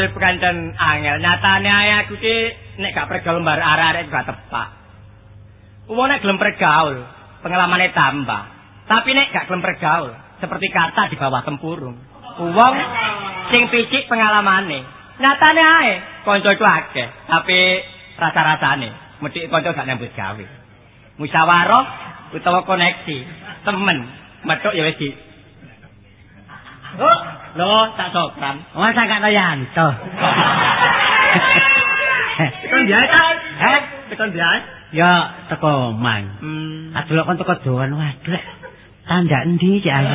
Urip kancen angel. Nyatane ae aku ki nek gak pergaul mbar arek-arek gak tepak. Wong nek gelem pergaul, pengalamane tambah. Tapi nek gak gelem pergaul, seperti kata di bawah tempurung. Wong sing picik pengalamane. Nyatane ae kanca iku akeh, tapi rasa-rasane mesti kanca gak nyambut gawe. Musyawarah utawa koneksi, temen, metuk ya wis Oh, lho, tak sokran. Wah, sak kata Yanto. Tekan dia ta? Heh, tekan dia. Ya, teko mang. Hmm. Aduh kon teko doan waduh. Tanda endi iki ayo.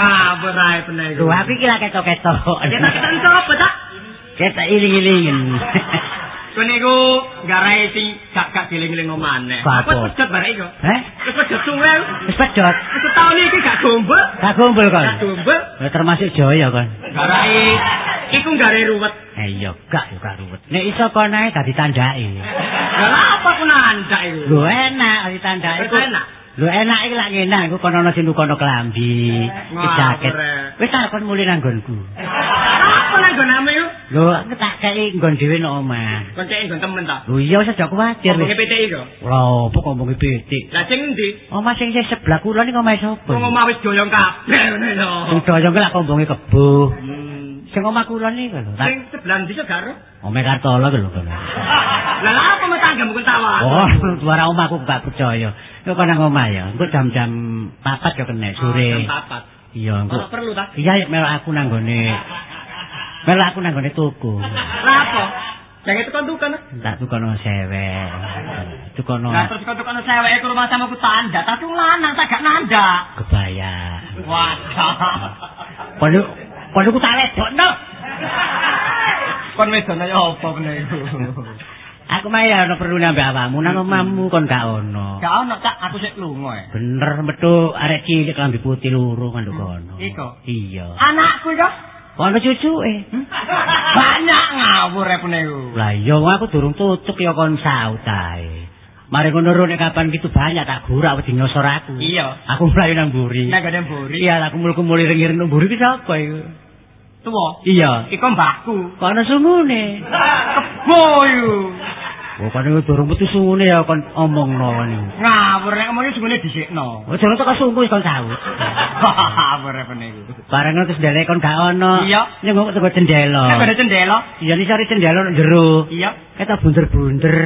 Ngabur ae peneh. Lho, aku iki lak ketok-ketok. Ya tak ketok sapa ta? Ketok iling-ilingen. Kowe niku garai sing gak gak giling-giling omane. Apa? Pedhot barek iku? Heh? Wis pedhot suwe. Wis pedhot. Wis taun iki gak gombel. Tak kumpul kon. Gak gombel. Ya termasuk Jaya kon. Garai iku garai ruwet. Eh iya, gak yo gak ruwet. Nek iso kon ae dadi tandake. Lah apa ku nandak iku? Lho enak dadi tandake. Enak. Lho enak iki lak ngene iku kono ana sing kono klambi, Wah, jaket. Wis tak kon mulih nang nggonku. Apa nang goname iku? Lho, aku tak kei nggon dhewe nang omah. Kon cek nggon temen ta? Lho iya wis aja kuwatir. Ngomongnya PT iku. Lho, opo kok ngomongi pitik? Lah sing endi? Omah sing sebelah kula niku omahe sapa? Wong omah wis doyong kabeh ngene lho. Doyong lak ngomongi kebo. Sing omah kula niku lho. Sing sebelah ndi karo? Omahe Kartolo lho kono. Lah lha apa metanggamu kon tawa? Oh, suara omahku gak percaya. Yo kono nang omah ya. Engko jam-jam 4 yo kena sore. Jam papat. Iya, engko. Ora perlu ta? Iya, melok aku nang gone. Melok aku nang gone tuku. Lah apa? Jangan itu kan tukan. Tak tukono sewe. Tukono Lah terus kau tukan sewek ke rumah sama ku tanda, tapi lanang tak gak nanda. kebaya. Wah. Kono kono ku tak ledokno. Kon wedone ya apa kene iku? Aku mah ya ono perlu nambah awakmu nang omahmu kon gak ono. Gak ono cak, aku sik lunga ya. Bener metu arek cilik lambi putih loro kan kono. Iko. Iya. Anakku ya. Ono cucuke. Banyak ngawur ya kene iku. Lah iya aku durung tutuk ya kon saut ae. Mari ngono ro nek kapan gitu banyak tak gurak wedi nyosor aku. Iya. Aku mlayu nang mburi. Gak ada mburi. Iya, aku mul-mul ring-ring nang mburi ki sapa iku? Tuwa. Iya. Iku mbahku. Kok ana sungune? Kebo iku. Oh, kan iku durung metu sungune ya kon omongno kon. Ngawur nek ngomongnya sungguhnya disikno. Oh, durung teko sungguh kon saut. Ngawur ya kene iku. Bareng ngono terus ndelek kon gak ono. Iya. Nyengok teko cendela. Nek ada cendela. Iya ni cari cendela nang jero. Iya. Kita bunder-bunder.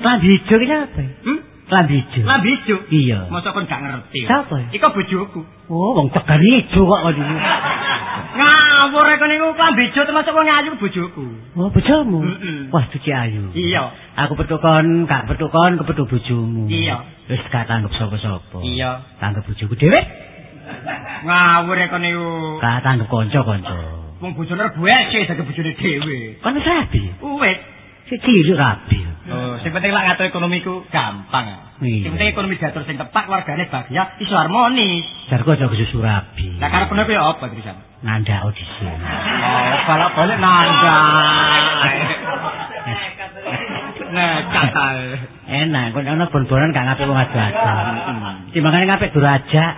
Lambi ijo ki apa? Hmm? Lambi ijo. Lambi ijo. Iya. Masa kon gak ngerti. Siapa? Iku bojoku. Oh, wong tekan ijo kok kok iki. Ngawur rek niku lambi ijo termasuk wong ayu bojoku. Oh, bojomu. Mm-mm. Wah, cuci ayu. Iya. Aku petukon, gak petukon kepethuk bojomu. Iya. Wis gak tanggep sapa-sapa. Iya. Tanggep bojoku dhewe. Ngawur rek niku. Gak tanggep kanca-kanca. Wong bojone rebuese dadi bojone dhewe. Kan rabi. Wis. Si cilik rabi. Oh, sing penting lak ngatur ekonomiku gampang. Iya. Sing penting ekonomi diatur sing tepat, keluargane bahagia, iso harmonis. Jarku aja kesusu rabi. Lah karepne ku ya apa tulisan? Nanda audisi. Oh, balak-balik nanda. Nekat ae. Enak, kok ana bon-bonan gak ngapik wong adu-adu. Timbangane ngapik durajak.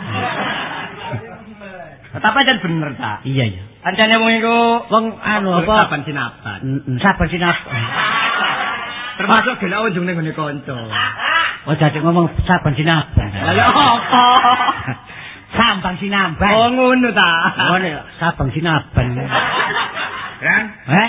Tapi aja bener ta. Iya ya. Ancane wong iku Wong anu apa? Saban sinaban. Mm, Sabar sinap. Termasuk gelek unjung ning gone kanca. Oh jadi ngomong sabar sinap. Lah ya apa? Sambang sinamban. Oh ngono ta. Oh nek sabang sinaban. Kan? Eh?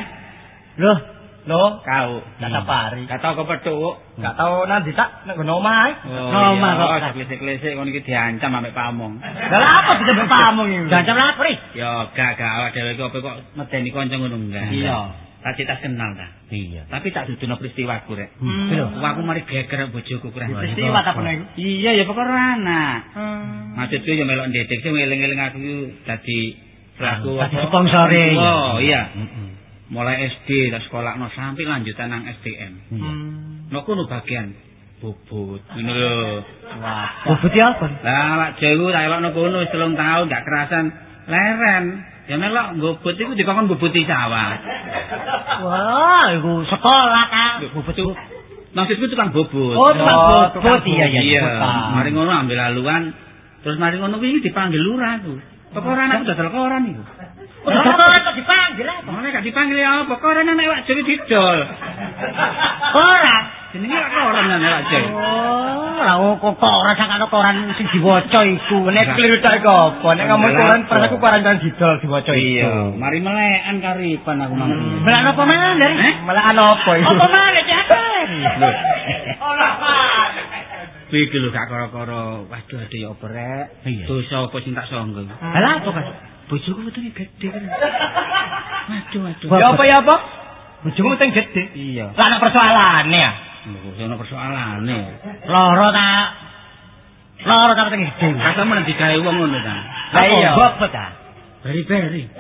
Loh, Lho, kau gak Hmm. sapari. Gak tau kepethuk. Gak tau nanti tak nek ngono omah. ae. Oh, omah kok. kok klesek-klesek kon iki diancam ambek pamong. Lah apa bisa berpamung iki? jancam lapor ih. Ya gak gak awak dhewe iki apa kok medeni kanca ngono enggak. Iya. Tak citas kenal ta. Iya. Tapi tak duduno peristiwaku rek. Hmm. Lho. Aku mari geger bojoku kurang. Peristiwa ta pernah iku? Iya ya perkara anak. Hmm. Maksudku ya melok ndedek sing eling-eling aku dadi selaku apa? sponsore. Oh iya. Mulai SD tak sekolah no sampai lanjutan nang STM. Hmm. No kuno bagian bubut. Ngono lho. Wah. Bubut ya apa? Lah awak dhewe tak elokno kono wis 3 tahun gak kerasan leren. Ya melok bubut iku dikon bubuti sawah. Wah, iku sekolah ta. Bubut iku maksudku tukang bubut. Oh, tukang Oh, bubut tukang iya iya. Iya, bubut. mari ngono ambil haluan. Terus mari ngono kuwi dipanggil lurah aku. Koran aku dodol koran iku. Kok kok dipanggil apa? Mana gak dipanggil apa? Anak wak Jawa didol. Koran. Jenenge wak koran anak wak Jawa. Oh, lah kok koran sakane koran sing diwaca iku. Nek keliru tak iku apa? Nek ngomong koran pernah aku koran kan didol diwaca Iya, mari melekan kariban aku mang. Melak apa mangan dari? Eh? Malah apa iku? Apa mangan cek apa? Ora Iki lho gak kara-kara. Waduh ade ya apa rek? Iya. Dosa apa sing tak sangga. Lah apa kan? Bojoku wetenge gede kan. Waduh waduh. Ya apa ya apa? Bojomu sing gedhe. Iya. Lah ana persoalane ya. Lho, ono persoalane. Loro ta. Loro ta penting gede. Kasamu nanti gawe wong ngono ta. Lah iya. Apa ta? Beri-beri.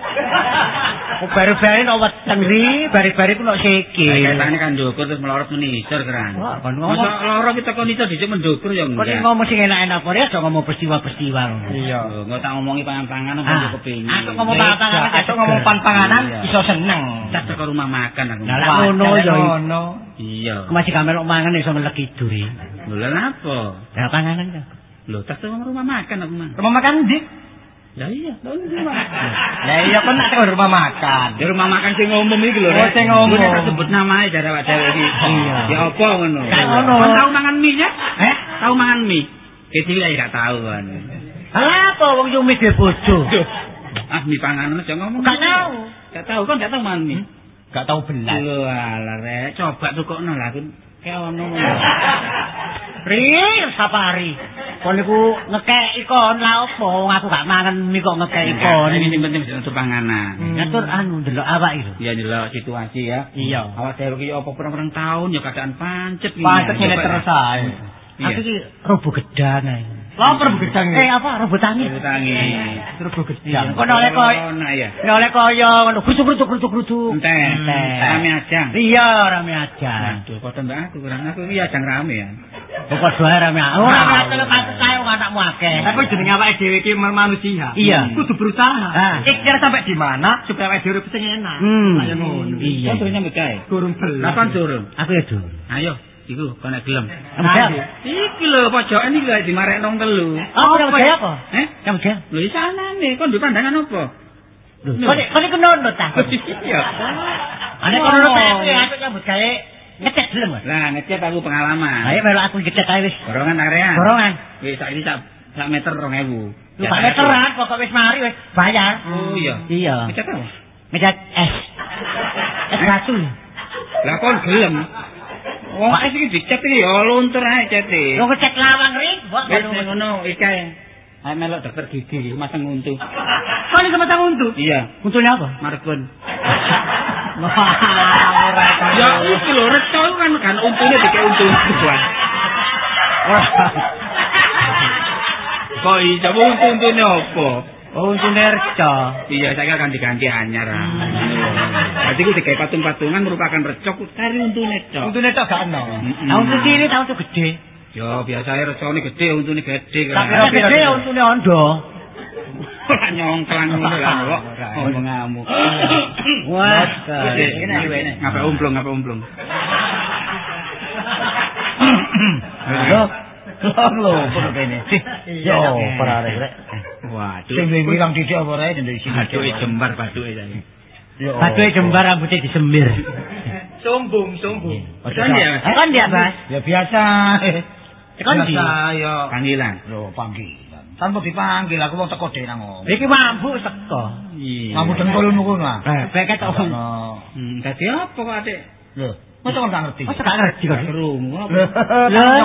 Kok baru-baru nok weteng ri, bari-bari ku nok sikil. Kaitane kan ndukur terus melorot menisor keran. Wah, kon Masa ngomong. loro kita kon iso dhisik mendukur ya Kok enggak. ngomong sing enak-enak apa ya, aja ngomong peristiwa-peristiwa. Iya. Enggak tak ngomongi pangan-pangan apa Ah, yo kepengin. aku ngomong pangan-pangan. Aku ngomong pan-panganan iso seneng. tak teko rumah makan aku. Lah, ngono ya. ngono. Iya. Aku masih gamelok mangan iso melek idure. Lho lha napa? Lah panganan kan. Lho tak rumah makan aku mah. Rumah makan ndi? Lah iya. Lah iya kan nak teko rumah makan. Di rumah makan sing umum iki lho. Oh, sing umum. Kuwi tak sebut namae dari awak dhewe iki. Iya. Ya apa ngono? Ngono. Tau mangan mie ya? Eh? Tau mangan mie? Kecil ya gak tau kan. Lah apa wong yo mie bojo? Ah mie panganan aja ngomong. Gak tau. Gak tau kan gak tau mangan mie. Gak tau belas. Lho alah rek, coba tukokno lah kun. Kayak ono. Ri, sapari. Kon niku ngekek ikon lah opo aku gak mangan mie kok ngekek ikon. Ini sing penting atur panganan. Ngatur anu ndelok awak itu. Ya delok situasi ya. Iya. Awak dhewe ki apa pirang-pirang tahun ya keadaan pancet iki. Pancet ngene terus ae. Iya. Aku iki robo gedang ae. Lapar begedang Eh apa robo tangi? Ibu tangi. Terus begedang. Kok oleh koy. Corona ya. Oleh koyo ngono grutuk-grutuk grutuk-grutuk. Entek. Entek. Rame aja. Iya, rame aja. Aduh, padha mbak aku kurang aku iki ajang rame ya. Pokok doa rame. Oh, rame lho patut saya wong anakmu akeh. Tapi jenenge awake dhewe iki manusia. Iya. Kudu berusaha. Ah. Ikhtiar sampai di mana supaya awake dhewe sing enak. Hmm. Kayak ngono. Iya. Kan durung nyambut gawe. Gurung belas. Lah kan durung. Aku ya dulu. Ayo, iku kono gelem. Iki lho pojokan iki lho dimarekno telu. Oh, kamu gaya apa? Eh? Kamu gaya? Lho iki sanane kon duwe pandangan apa? Loh, kok kok iku nono ta? Iya. Ane kono nono aku aku nyambut gawe ngecek gelem. Lah ngecek aku pengalaman. Ayo melu aku ngecek ae wis. Borongan area. Borongan. Wis saiki sak sak meter 2000. Lu Pak meteran pokok wis mari wis bayar. Oh iya. Iya. Ngecek apa? Ngecek es. Es batu. Lah kon gelem. Wong es iki dicet iki ya luntur ae cete. Lu ngecek lawang Wis sing ngono iki ae. Ayo melok dokter gigi masang untu. Kok iki sama untuk? Iya, Untungnya apa? Margun. Wah, ora Ya iki lho iku kan kan untune dikek untu buat. Kok iso untu untune apa? Oh, untune reca. Iya, saya akan diganti anyar. Berarti ku digawe patung-patungan merupakan recok kari untune cok. Untune tok gak ono. Mm-mm. Tahun cilik tahun tuh gede. Ya biasanya recone gede, untune gede Tapi kan. Tapi gede untungnya ondo. nyongklang ngono lah kok. Ngomong ngamuk. Wah, Gede. Ngapa umplung, ngapa umplung. Lho, lho, perlu kene. Yo, parare rek. Waduh. Sing wingi kang dicek apa rek ndek sini. Baduke jembar baduke saya. Yo. Batuke jembar rambutnya disemir. Sombong, sombong. Kan dia? Kan dia, Mas. Ya biasa. Kan dia. Biasa ya. Panggilan. Lho panggilan. Tanpa dipanggil aku wong teko dhewe nang ngomong. Iki mampu teko. Iya. Mampu dengkul ngono. Eh, tok. Ono. Hmm, dadi apa kok Adik? Lho, mosok kon gak ngerti. Masa gak ngerti kok. Krungu apa? Lah?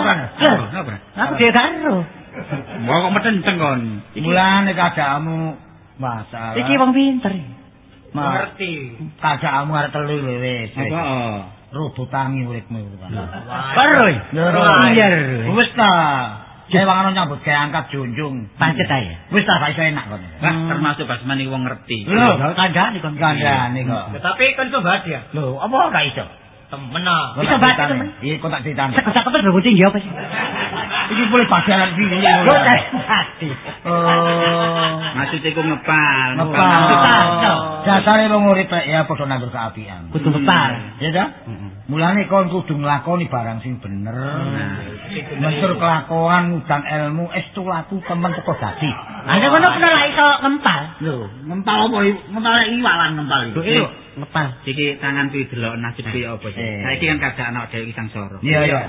Aku dia karo. Mau kok metenteng kon. Mulane keadaanmu masalah. Iki wong pinter. Ngerti. keadaanmu arep telu lho wis. Apa? Rubuh tangi uripmu iku kan. Karo. Lho, Iya. Wis ta. Kewangan nyambut gawe angkat junjung. Pancet ae. Wis ta iso enak kon. Lah termasuk Basman iki wong ngerti. Lho, kandhane kon kandhane kok. Tetapi kan coba dia. Lho, apa gak iso? Temen. Bisa baca, temen. Iya, kok tak ditanya. Cakep-cakep terus tinggi apa sih? Iki boleh bagian iki. Lho. Oh. Maksud iku ngepal. Ngepal. Dasare wong urip ya padha nandur keapian. Kudu ngepal. Ya ta? Mulane kon kudu nglakoni barang sing bener. Mesur kelakuan ngundang ilmu estu laku temen teko dadi. Ada kono pernah lah iso ngempal. Lho, ngempal apa i- ngempal iwak lan ngempal iki. Lho, itu ngempal. Iki tangan kuwi delok nasib kuwi apa sih? Eh. Saiki kan kagak ana dhewe sang soro. Iya iya.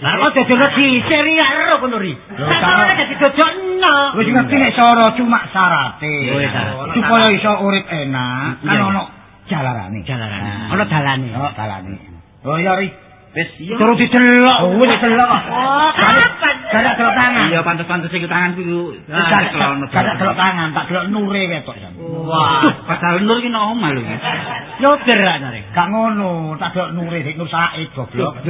Lah kok dodono di seri ero kono ri. Sama- dadi dodokno. Wis ngerti nek soro cuma syarate. Supaya iso urip enak, kan ono jalarane. Jalarane. Ono dalane. Ono dalane. Oh iya ri. Wis. Turu didelok. Oh wis delok. Oh, kapan? Gadak delok tangan. Iya pantes-pantes iki tangan Gadak gadak delok tangan, tak delok nure ketok jan. Wah, padahal nur iki nang omah lho. iki. Nyoder anare. Gak ngono, tak delok nure dik Nur Said goblok.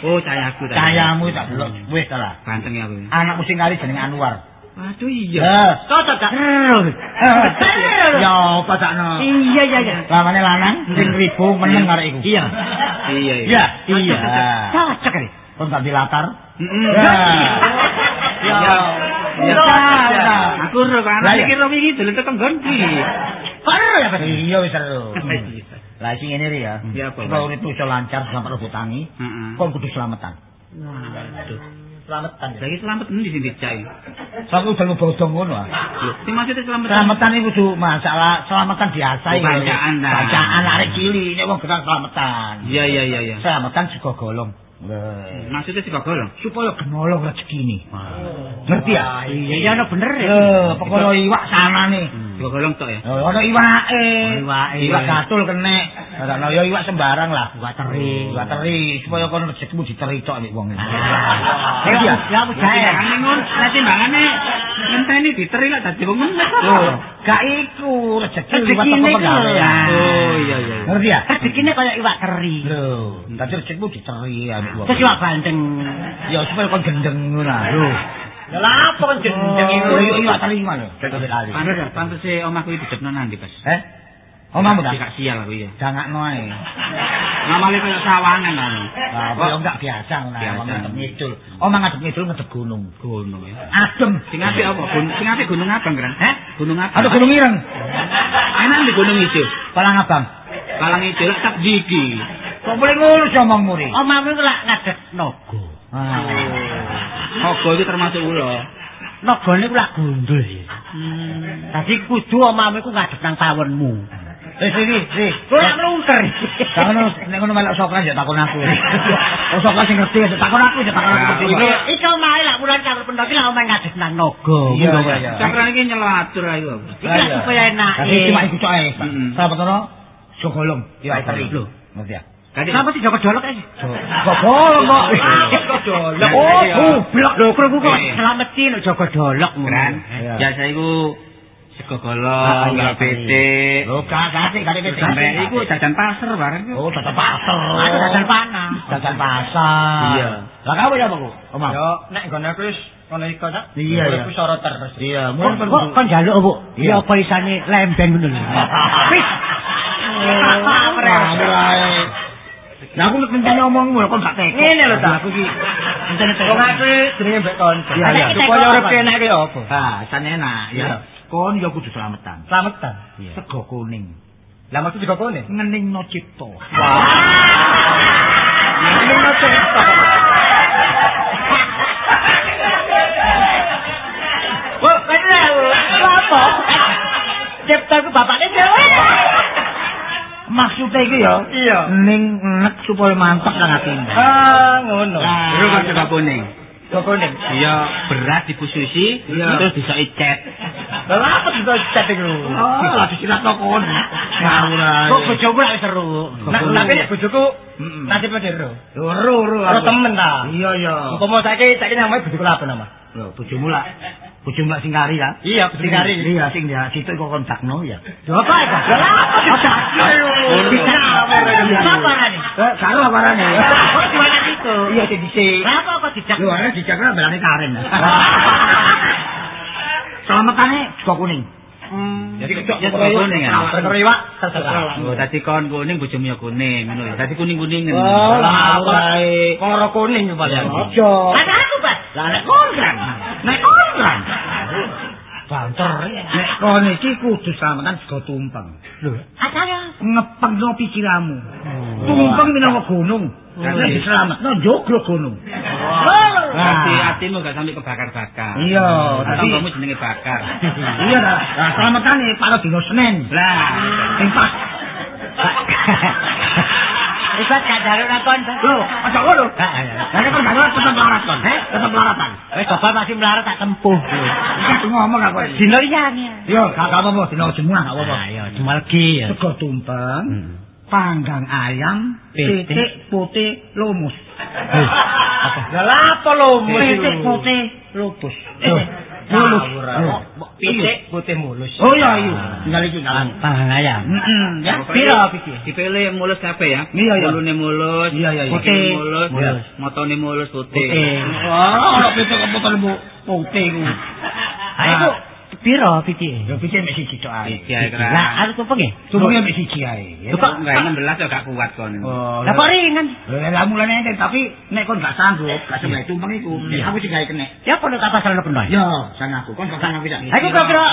Oh, cahayaku ta. Cahayamu tak delok wis ta lah. Ganteng ya kuwi. Anakmu sing kali jeneng Anwar. Waduh iya. Ya. Cocok gak? Ya apa sakno? Iya iya iya. Lamane lanang sing ribu meneng arek iku. Iya. Iya Iya, iya. Cocok ri. Kon tak dilatar. Heeh. Ya. Ya. Ya. Aku ro kan iya. iki ro iki delok tekan nggonku. Karo ya Pak. Iya wis seru. Lah sing ngene ya. Ya, apa, Pak? uripmu iso lancar sampai rebut tangi, Heeh. kon kudu selametan. Waduh. Selametan. Lagi selamat endi sing dicai? Sampe udah bodong ngono ah. Sing maksudnya selamat. Selamatan itu kudu masalah selamatan biasa Oh, bacaan, dah. Bacaan arek cilik nek wong gedang selamatan. Iya iya iya iya. Selamatan juga golong. Lho. Maksudnya sik golong. Supaya genolong rezekine. Ngerti ya? Iya iya ono bener ya. Lho, perkara iwak sanane. Sik golong tok ya. Oh, ono iwake. Oh, iwake. Iwak gatul kenek. Ora ya iwak sembarang lah. Iwak teri. Iwak teri supaya kon rezekimu diteri tok nek wong. Ah. Ya? Ya aku jae. Timbangane ngono, nek timbangane ngenteni diteri lak dadi wong ngenes. Loh, gak iku rezeki teko iku lho. pegawaian. Oh iya iya. Ngerti ya? Rezekine kaya iwak teri. Lho, dadi rezekimu diteri anu wong. Terus iwak banteng. Ya supaya kon gendeng ngono lah. Lho. Ya lah apa kan Iku teri mana? Kali. Pantes pantes e omahku iki dijepno nandi, Pas. Eh? Omahmu ta? Gak sial aku iya. Dangakno ae. Ngamale kaya sawangan anu. Lah, kok enggak biasa ngono omah ngadep ngidul. Omah ngadep ngidul ngadep gunung. Gunung ya. Adem. Sing apik apa? Sing apik gunung abang, Gran? Heh? Gunung abang. Ada gunung ireng. Enak di gunung ijo. Palang abang. Kalang ijo lak tak diki. Kok boleh ngono omongmu ri? Omahmu lak ngadeg naga. Ah. Ogo itu termasuk ulo. Nagane iku lak gundul. Dadi kudu omahmu iku ngadeg nang pawonmu. Eh sini, sini. Kowe lak mlungker. Kalau nek ngono melok sokran ya takon aku. Oh sokran sing ngerti ya takon aku ya takon aku. Iki iki omahe lak wulan karo pendoki lak omah ngadeg nang naga. Iya, iya, iya. Cakran iki nyelatur ayo aku. Iki lak supaya enak. Tapi cuma iku cok ae. Mm-mm. Sahabat kono sogolong iwak teri. Lho. Ngerti ya? Kadi Kenapa sih Joko Dolok ae? Sogolong kok. Joko Dolok. Oh, goblok. Lho, krungu kok Iya. slameti nek Joko Dolok. Gran. Iya. Biasa iku sego Ah, golong, iya, gak pete. Lho, gak gak gak gak Sampai iku jajan pasar bareng. Oh, dadan pasar. Aku dadan panah. Dadan pasar. Iya. Lah kamu ya, Pak? Omah. Yo, nek nggon aku wis ngono iku ta. Iya, iya. Aku sorot terus. Iya, Kok kok kon njaluk, Bu? Ya apa isane lembeng ngono lho. Wis. Nah, aku nek ngenteni omongmu kok gak teko. Ngene lho ta. Aku iki ngenteni teko. Wong aku jenenge mbek kon. Iya, iya. Supaya urip enak ki apa? Ah, san enak ya. Kon yo kudu selametan. Slametan. Sego kuning. Lah maksud juga kene. Ngeningno cipta. Ngeningno cipta. Bu, bener Bu. Apa? Cipta ku bapakne dhewe. Maksudnya iki ya, Iya. ning nek supaya mantap nang atine. Ah, ngono. Iku kan sego kuning. Kok kuning. Iya, beras dipususi, Iya. terus bisa icet. Lah apa bisa chat iku? Oh, lah disilatno kon. Ngawur ae. Kok bojoku lak seru. Nah, tapi nek bojoku Mm-mm. nasibnya dero. Ro ro Ora temen ta. Iya iya. Umpama saiki saiki nyamai bojoku lha apa nama? Lho, bojomu lah. Bojomu lah sing kari ya. Iya, Sing kari. Iya, sing dia situ kok kontakno ya. Lho apa itu? Lah apa didakno? Bisa Apa rene? Eh, karo aparane. Kok diwanak itu? Iya, sing dhisik. Lah apa kok didak? Lho, ana dijakna belane karen. Selamatane sego kuning. Jadi kecok ya kuning ya. Perkara iwak terserah. Oh, tadi kon kuning bojomu ya kuning, ngono ya. Tadi kuning-kuningen. Oh, lah Ngawur ae. Ora kuning padahal. Ojo. Lah aku, Pak. Lah. Nek Banter. Nek kon iki kudu selamatkan sego tumpeng. Lho, Asale ngepengno pikiranmu. Tumpeng minangka gunung. Nek diselametno joglo gunung. Oh, Hati hatimu gak sampai kebakar-bakar. Iya, tapi tapi- kamu jenenge bakar. Iya dah. Lah slametane para dino Senin. Lah, Sing pas. Wis gak. Lho, aja ngono. Lah nek kan gak tetep larat kon. Tetep laratan. Wis bapak masih melarat tak tempuh. Iki ngomong aku. Dino liyane. Yo, gak apa-apa dino jemuah gak apa-apa. Ayo, cuma legi ya. Sego tumpeng, panggang ayam, Pitik. pitik putih lumus. Lah apa lo? Pitik putih lupus. Mulus. Pitik putih mulus. Oh iya iya. Tinggal iki kan. Pangan ayam. Heeh, ya. Piro piye? dipilih mulus kabeh ya. Iya, iya. Mulune mulus, Iya, iya, putih Putih. mulus, motone mulus putih. Putih. Wah, ora pitik lembu putih ku. Ayo piro piye? Ya pitik mek siji tok ae. Iki ae kira. Lah, harus tumpeng ya? Tumpengnya mek siji ae. ya. Kok- enggak 16 ya gak kuat kon. Oh, Lah kok ringan? Lah lah mulane enten tapi nek kon gak sanggup, gak sembah tumpeng iku, nek aku sing gawe kenek. Ya perlu tak pasal penuh. Yo, sang aku kon gak sanggup pisan. Aku kira-kira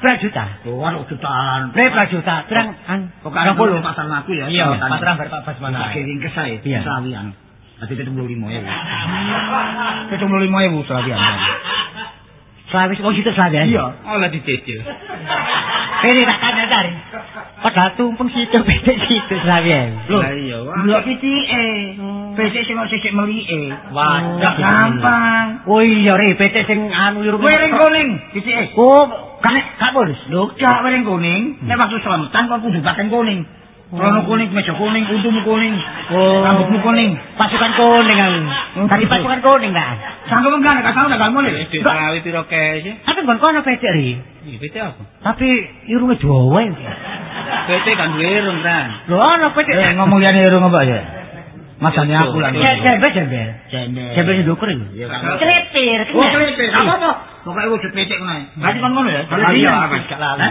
berapa juta? Oh, anu jutaan. Berapa juta? Pirang an? Kok gak puluh. pasar aku ya. Iya, Sampetan. patrang berpak pas mana. Tak kirim ke saya, Iya. selawian. Nanti kita beli lima ya. Kita beli lima Selawi kok situ selawi ya? Iya. Oh, lah dicicil. Ini tak tanya cari. Padahal tumpeng situ, bedek situ selawi ya. Loh, iya, wah. Belok pitike. Becik sing kok sisik melike. Wah, Gak gampang. Oh iya, re, bedek sing anu liru. Wering kuning, pitike. Oh, kan gak boleh. Lho, gak wering kuning. Nek waktu selamatan kok kudu paten kuning. Rono kuning, meja kuning, untumu kuning. Oh. Rambutmu kuning. Pasukan kuning aku. Tadi pasukan kuning tak? Sanggup enggak nek kasar gak mulai. Wis selawi piro kae sih? Tapi bukan kono bedek ri. Iki bete apa? Tapi irungnya Jawa. Bete kan duwe irung kan. Lho ana bedek. Eh, ngomong liyane irung apa ya? Masane aku lah. Ya, jembe jembe. Jembe. Jembe sing ndukur iku. Ya, kan. Krepir. Oh, kelipir. Gak apa-apa. Pokoknya wujud becek ngono ae. Berarti kon ngono ya? Kalau iya, Mas, gak lali.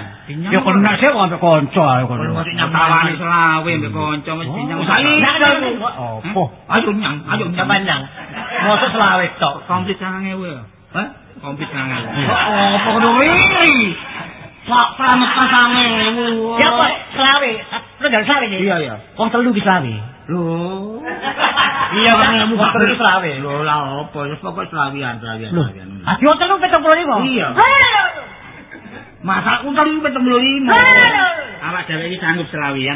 Ya kon nak sik kok ambek kanca ae kon. Kon masih nyang Tawani selawe mbek kanca mesti nyang. Nak dong. Opo? Ayo nyang, ayo nyang. Pandang. Mosok selawe tok. Komplit 9000 ya. Hah? Komplit 9000. Oh, apa kudu riri? Pak Pramet pasange. Ya apa selawe? Lu gak selawe nih? Iya, iya. Wong telu ki selawe. Lho. Iya. Wong telu selawe. Lho, lah apa? Ya pokok selawian, selawian, Lho, selawian. ati wong telu 75. Iya. Masa aku telu 75. Awak dhewe iki sanggup selawian.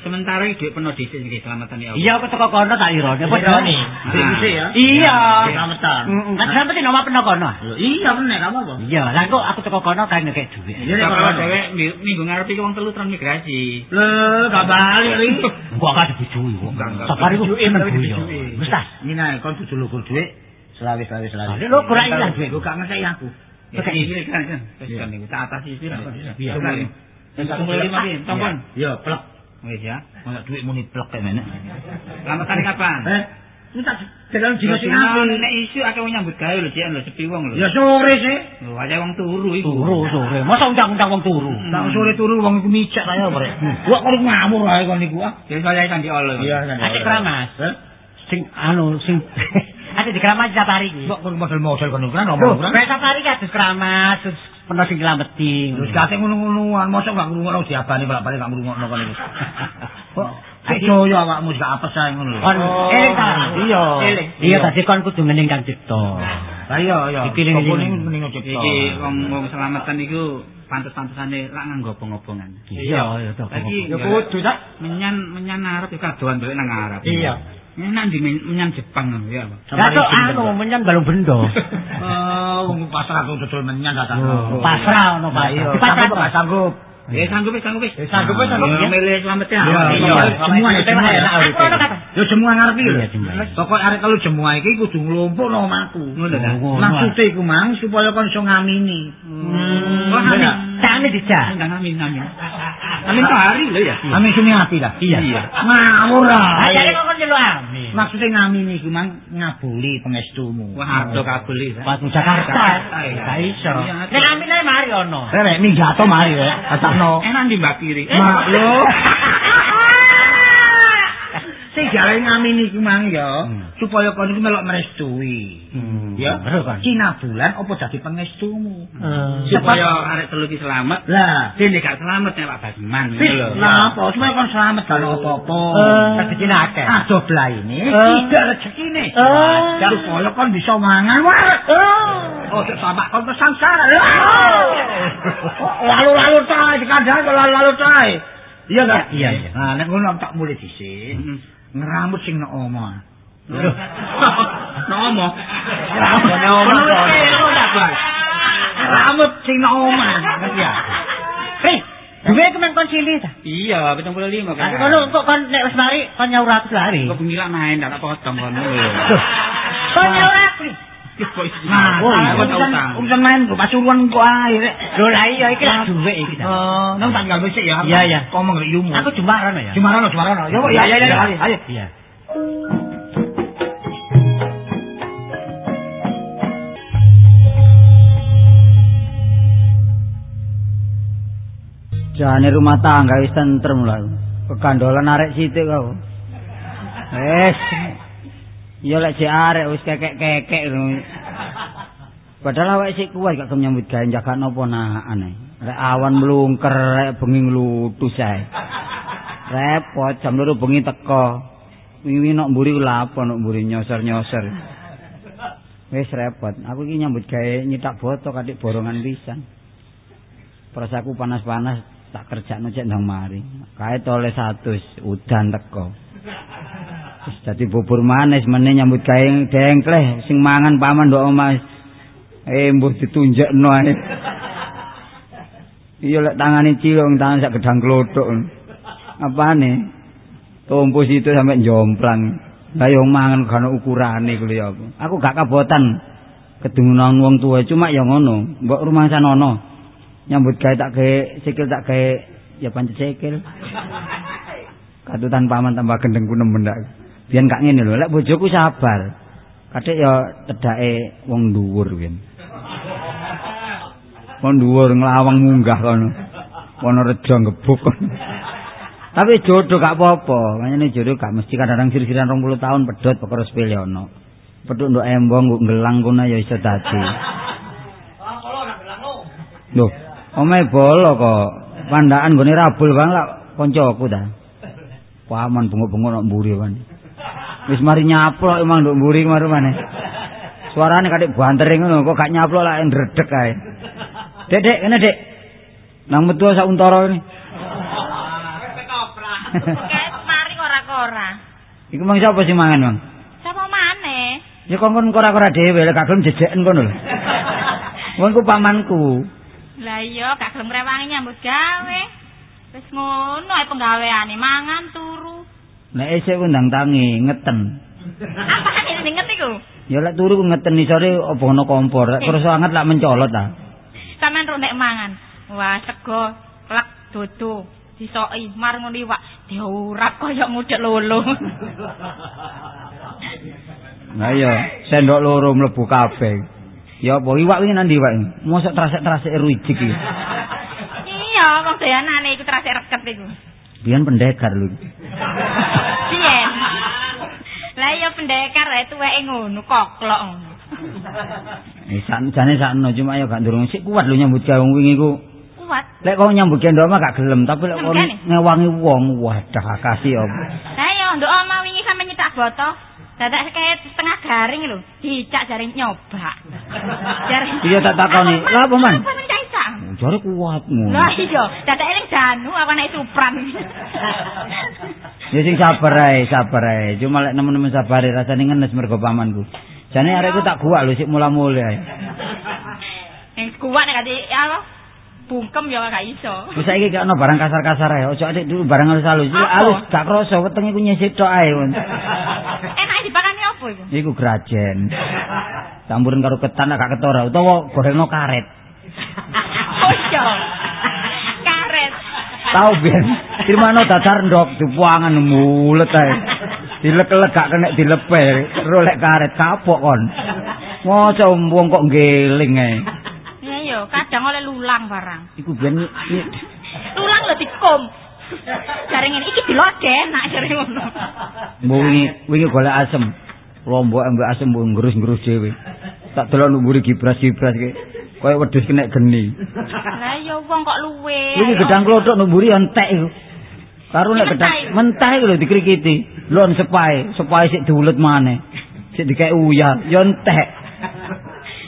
Sementara iki penuh dhisik iki selamatan ya. Iya aku teko kono tak irone. Dhisik ya. Iya. Selamatan. Heeh, kan sampe nomor peno kono. Lho, iya bener, kamu apa? Iya, lah kok aku teko kono kan ngekek dhuwit. Iya, nek kono. dhewe mi- minggu ngarep iki wong telu transmigrasi. Lho, gak balik ri. Kok gak dibujui kok. Enggak. Safari ku Dibujui. Wis tas. Ini nae kon kudu lukur dhuwit. Selawi, selawi, selawi. Lah, lho, kurang ilang dhuwit. Lu gak ngerti aku. Ya iki kan niku tak atasi piro. Iya. Kumpul lima piye? Tompon. Iya, plek. Wis ya. Masa duit muni plek mana? Selamatan kapan? Eh, tak dalam dino sing aku. nek isu akeh wong nyambut gawe lho, Cek, lho sepi wong lho. Ya sore sih. Lho, aja wong turu iku. Turu sore. Masa undang-undang wong turu. Tak sore turu wong iku micak saya bre. Gua kok ngamur ae kon niku ah. Ya saya kan diolo. Iya, Ate keramas. Heh? Sing anu sing Ate di keramas safari iki. Kok model-model kon niku kan ngomong kan. kayak safari kan terus keramas, penuh sing nglameti. Terus kate ngono-ngonoan, mosok gak ngrungokno diabani balak-balik gak ngrungokno niku. Kok Joyo awakmu gak apes ae ngono lho. Kon eling ta? Iya. Eling. Iya, tadi kon kudu ngening Kang Cipto. Lah iya iya. Iki ning- Kok ning mending cipta. Iki wong wong selamatan iku pantes-pantesane lak nganggo obong-obongan. Iya, iya to. Ya kudu tak. menyan menyan Arab ya kadoan balik nang Arab. Iya. Menyan di menyan Jepang ya apa? Gatok anu menyan balung bendo. Oh, wong pasrah kok dodol menyan gak Oh, pasrah ono Pak. Iya, gak sanggup. Ya sanggup wis sanggup wis. Ya, sanggup wis, sanggup, Ya ya. milih selamat ya. Iya, semua ya, semua ya. Ya semua ngarep iki lho. Pokoke arek kalau semua iki kudu nglumpukno omahku. Ngono ta? Oh, Maksude iku mang supaya kon iso ngamini. Wah, Bener. amin. Tane dijak. Enggak amin amin. Amin tuh hari lho ya. Amin sini ati dah. Iya. Ngawur ah. Ajare kok kon nyelu amin. Maksude ngamini iku mang ngabuli pangestumu. Wah, ado kabeli. Watu Jakarta. Gak iso. Nek amin ae mari ono. Rek ning jatuh mari rek. Katakno. Enak di Mbak Kiri. Mak lho. sing jare ngamini iku mang ya Hmm. supaya kon iku melok merestui. Hmm. Ya, Bener kan? Cina bulan apa dadi pengestumu? supaya arek telu ki selamat. Lah, Dene gak selamat nek Pak Basman ngono lho. lah apa supaya kon selamat gak ono apa-apa. Rezekine akeh. Ado blaine Eh. tidak rezekine. Ya supaya kon bisa mangan wae. Oh, sampe kon kesangsara. Lalu-lalu tae kok lalu-lalu tae. Iya enggak? Iya, iya. Nah, nek ngono tak mulai dhisik. Ngeramut sing nek omah. Lho. Nek omah. Rambut sing nek omah. Ngerti ya? Hei, duwe kemen kon cilik ta? Iya, 75 kan. Aku ngono kok kon nek wis mari kon nyaur aku lari. Kok bengi lak main tak potong kon. Kon nyaur. Nah, Oh, iya. urusan, urusan main kok pasuruan kok ae rek. Lho lah iya iki lak duwe iki ta. Oh, nang tak gawe sik ya. Iya, iya. Ngomong ngek yumu. Aku jumaran ya. Jumarono, Jumarono. Ya, ya, ya, ya. Ayo, ayo. Iya. Jane rumah tangga wis tentrem lho. Kekandolan arek sithik kok. Wis. Ya lek jek arek wis kekek-kekek. Padahal awake sik kuat gak nyambut gawe jaga napa aneh. Rek awan mlungker rek bengi nglutus ae. Repot jam loro bengi teko. Wingi nok mburi lapo nok mburi nyosor-nyosor. Wis repot. Aku iki nyambut gawe nyetak boto katik borongan pisan. Perasaku panas-panas tak kerjakno cek ndang mari. Kae tole 100 udan teko. Dadi bubur manis meneh nyambut gawe dengkleh sing mangan paman ndok omah. Eh mbuh ditunjukno ae. Iya lek tangane cilung tangan sak gedang klothok. Apane? Tumpus itu sampai jomplang. Lah yo mangan ono ukurane kuwi apa. Aku gak kabotan kedungunan wong tuwa cuma ya ngono. Mbok rumah sanono. Nyambut gawe tak gawe sikil tak gawe ya pancet sikil. Katutan paman tambah gendengku nemen ndak. Biyen gak ngene lho, lek bojoku sabar. Kadek ya tedake wong dhuwur biyen. Wong dhuwur nglawang munggah kono. Ono rejo ngebuk. Tapi jodoh gak apa-apa. Makanya jodoh gak mesti kadang-kadang sir-siran 20 tahun pedot perkara sepele ono. Pedut nduk embong nggo ngelang kono ya iso dadi. Lho, omahe bolo kok. Pandakan gone rabul bang lak koncoku ta. Paman bengok-bengok nok mburi kan. Wis mari nyaplok emang nduk mburi kemaru maneh. Suarane kadek bantering ngono kok gak nyaplok lak ndredeg ae. Dek, dek, kene dek. Nang metu sak untara ini. Kayak mari ora-ora. Iku mang sapa sing mangan, Bang? Sapa maneh? Ya kon kon ora-ora dhewe lek gak gelem jejeken kono lho. Wong ku pamanku. Lah iya, gak gelem rewangi nyambut gawe. Wis ngono ae penggaweane mangan turu. Nek esuk ku ndang tangi ngeten. Apa ini ngerti ku? Ya lek turu ku ngeten isore apa ono kompor. Lek kerasa anget lak mencolot ta. Sampeyan ro nek mangan. Wah, sego, klek dodo, disoki mar ngono iwak, diurap kaya ngudek lolo. Nah iya, sendok loro mlebu kabeh. Ya apa iwak wingi nang ndi iwak? Mosok trasek-trasek ruijik iki. iya, wong doyanane iku terasik reket iku. Biyen pendekar lho. Pendekar ae tuweke ngono, koklok ngono. Eh sak jane sakno cuma ya gak durung sik kuat lho nyambut gawe wong wingi ku. Kuat. Lek kok nyambut gawe mah gak gelem, tapi lek kon ngewangi wong, wadah kasih. Lah iya, nduk oma wingi sampe nyetak boto. Dadak kayak setengah garing lho, dicak jaring nyoba. Jaring. Iya tak takoni. Lah apa man? Jare kuatmu. Lah iya, dadak eling janu apa nek supran. Ya sing sabar ae, sabar ae. Cuma lek nemen-nemen sabar rasane ngenes mergo pamanku. Jane arekku tak guak lho sik mula-mula ae. Yang kuat nek kate apa? Bungkem ya gak iso. Wis saiki gak ono barang kasar-kasar ae. Ojo adik dulu barang halus-halus. Apa? halus gak krasa wetenge ku nyisik tok ae. Enak dipakani apa iku? Iku grajen. Campurin karo ketan gak ketora utawa gorengno karet. Iya. Karet. Tau ben. Firmano datar ndok dipuangan mulet ae. Dilek-lek gak kena dilepe, rolek karet kapok kon. Ngoco wong kok ngeling ae. Iya iya, kadang oleh lulang barang. Iku ben Lulang lho dikum. Jare ngene iki diloden nak jare ngono. Wingi wingi golek asem. Lombok ambek asem mbok ngerus-ngerus dhewe. Tak delok mburi gibras-gibras ki. Kaya wedhus kena geni. Lah ya wong kok luwe. Wingi gedang klothok mburi entek iku. Karo nek gedang mentah iku lho dikrikiti. Lon sepae, sepae sik diulet maneh. Sik dikek uyah, ya entek.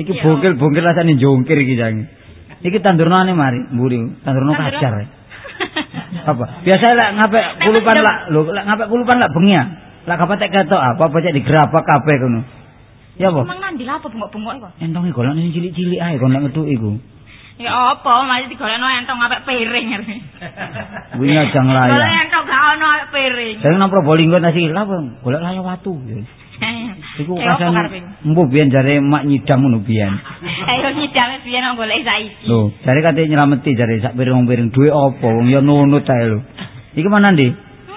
Iki bongkel-bongkel rasane jongkir iki jang. Iki tandurnane mari, mburi. Tandurno kajar. Apa? Biasa lek ngapek kulupan lak, lho lek ngapek kulupan lak bengi ya. Lek kapatek ketok apa apa cek digerabak kabeh ngono. Ya apa? Emang nandi lah apa bengok-bengok iku? Entonge golek sing cilik-cilik ae kon nek metu iku. Ya apa, masih digolekno entong ngapek piring ngene. Bunyi aja Golek nglayang. entong gak ono ngapek piring. Saya nang Probolinggo nasi lah, Bang. Golek layang watu. Iku rasane embuh biyen jare mak nyidam ngono biyen. Ayo nyidam biyen nang golek saiki. Lho, jare kate nyelameti jare sak piring-piring duwe apa wong ya nunut ae lho. Iki mana ndi?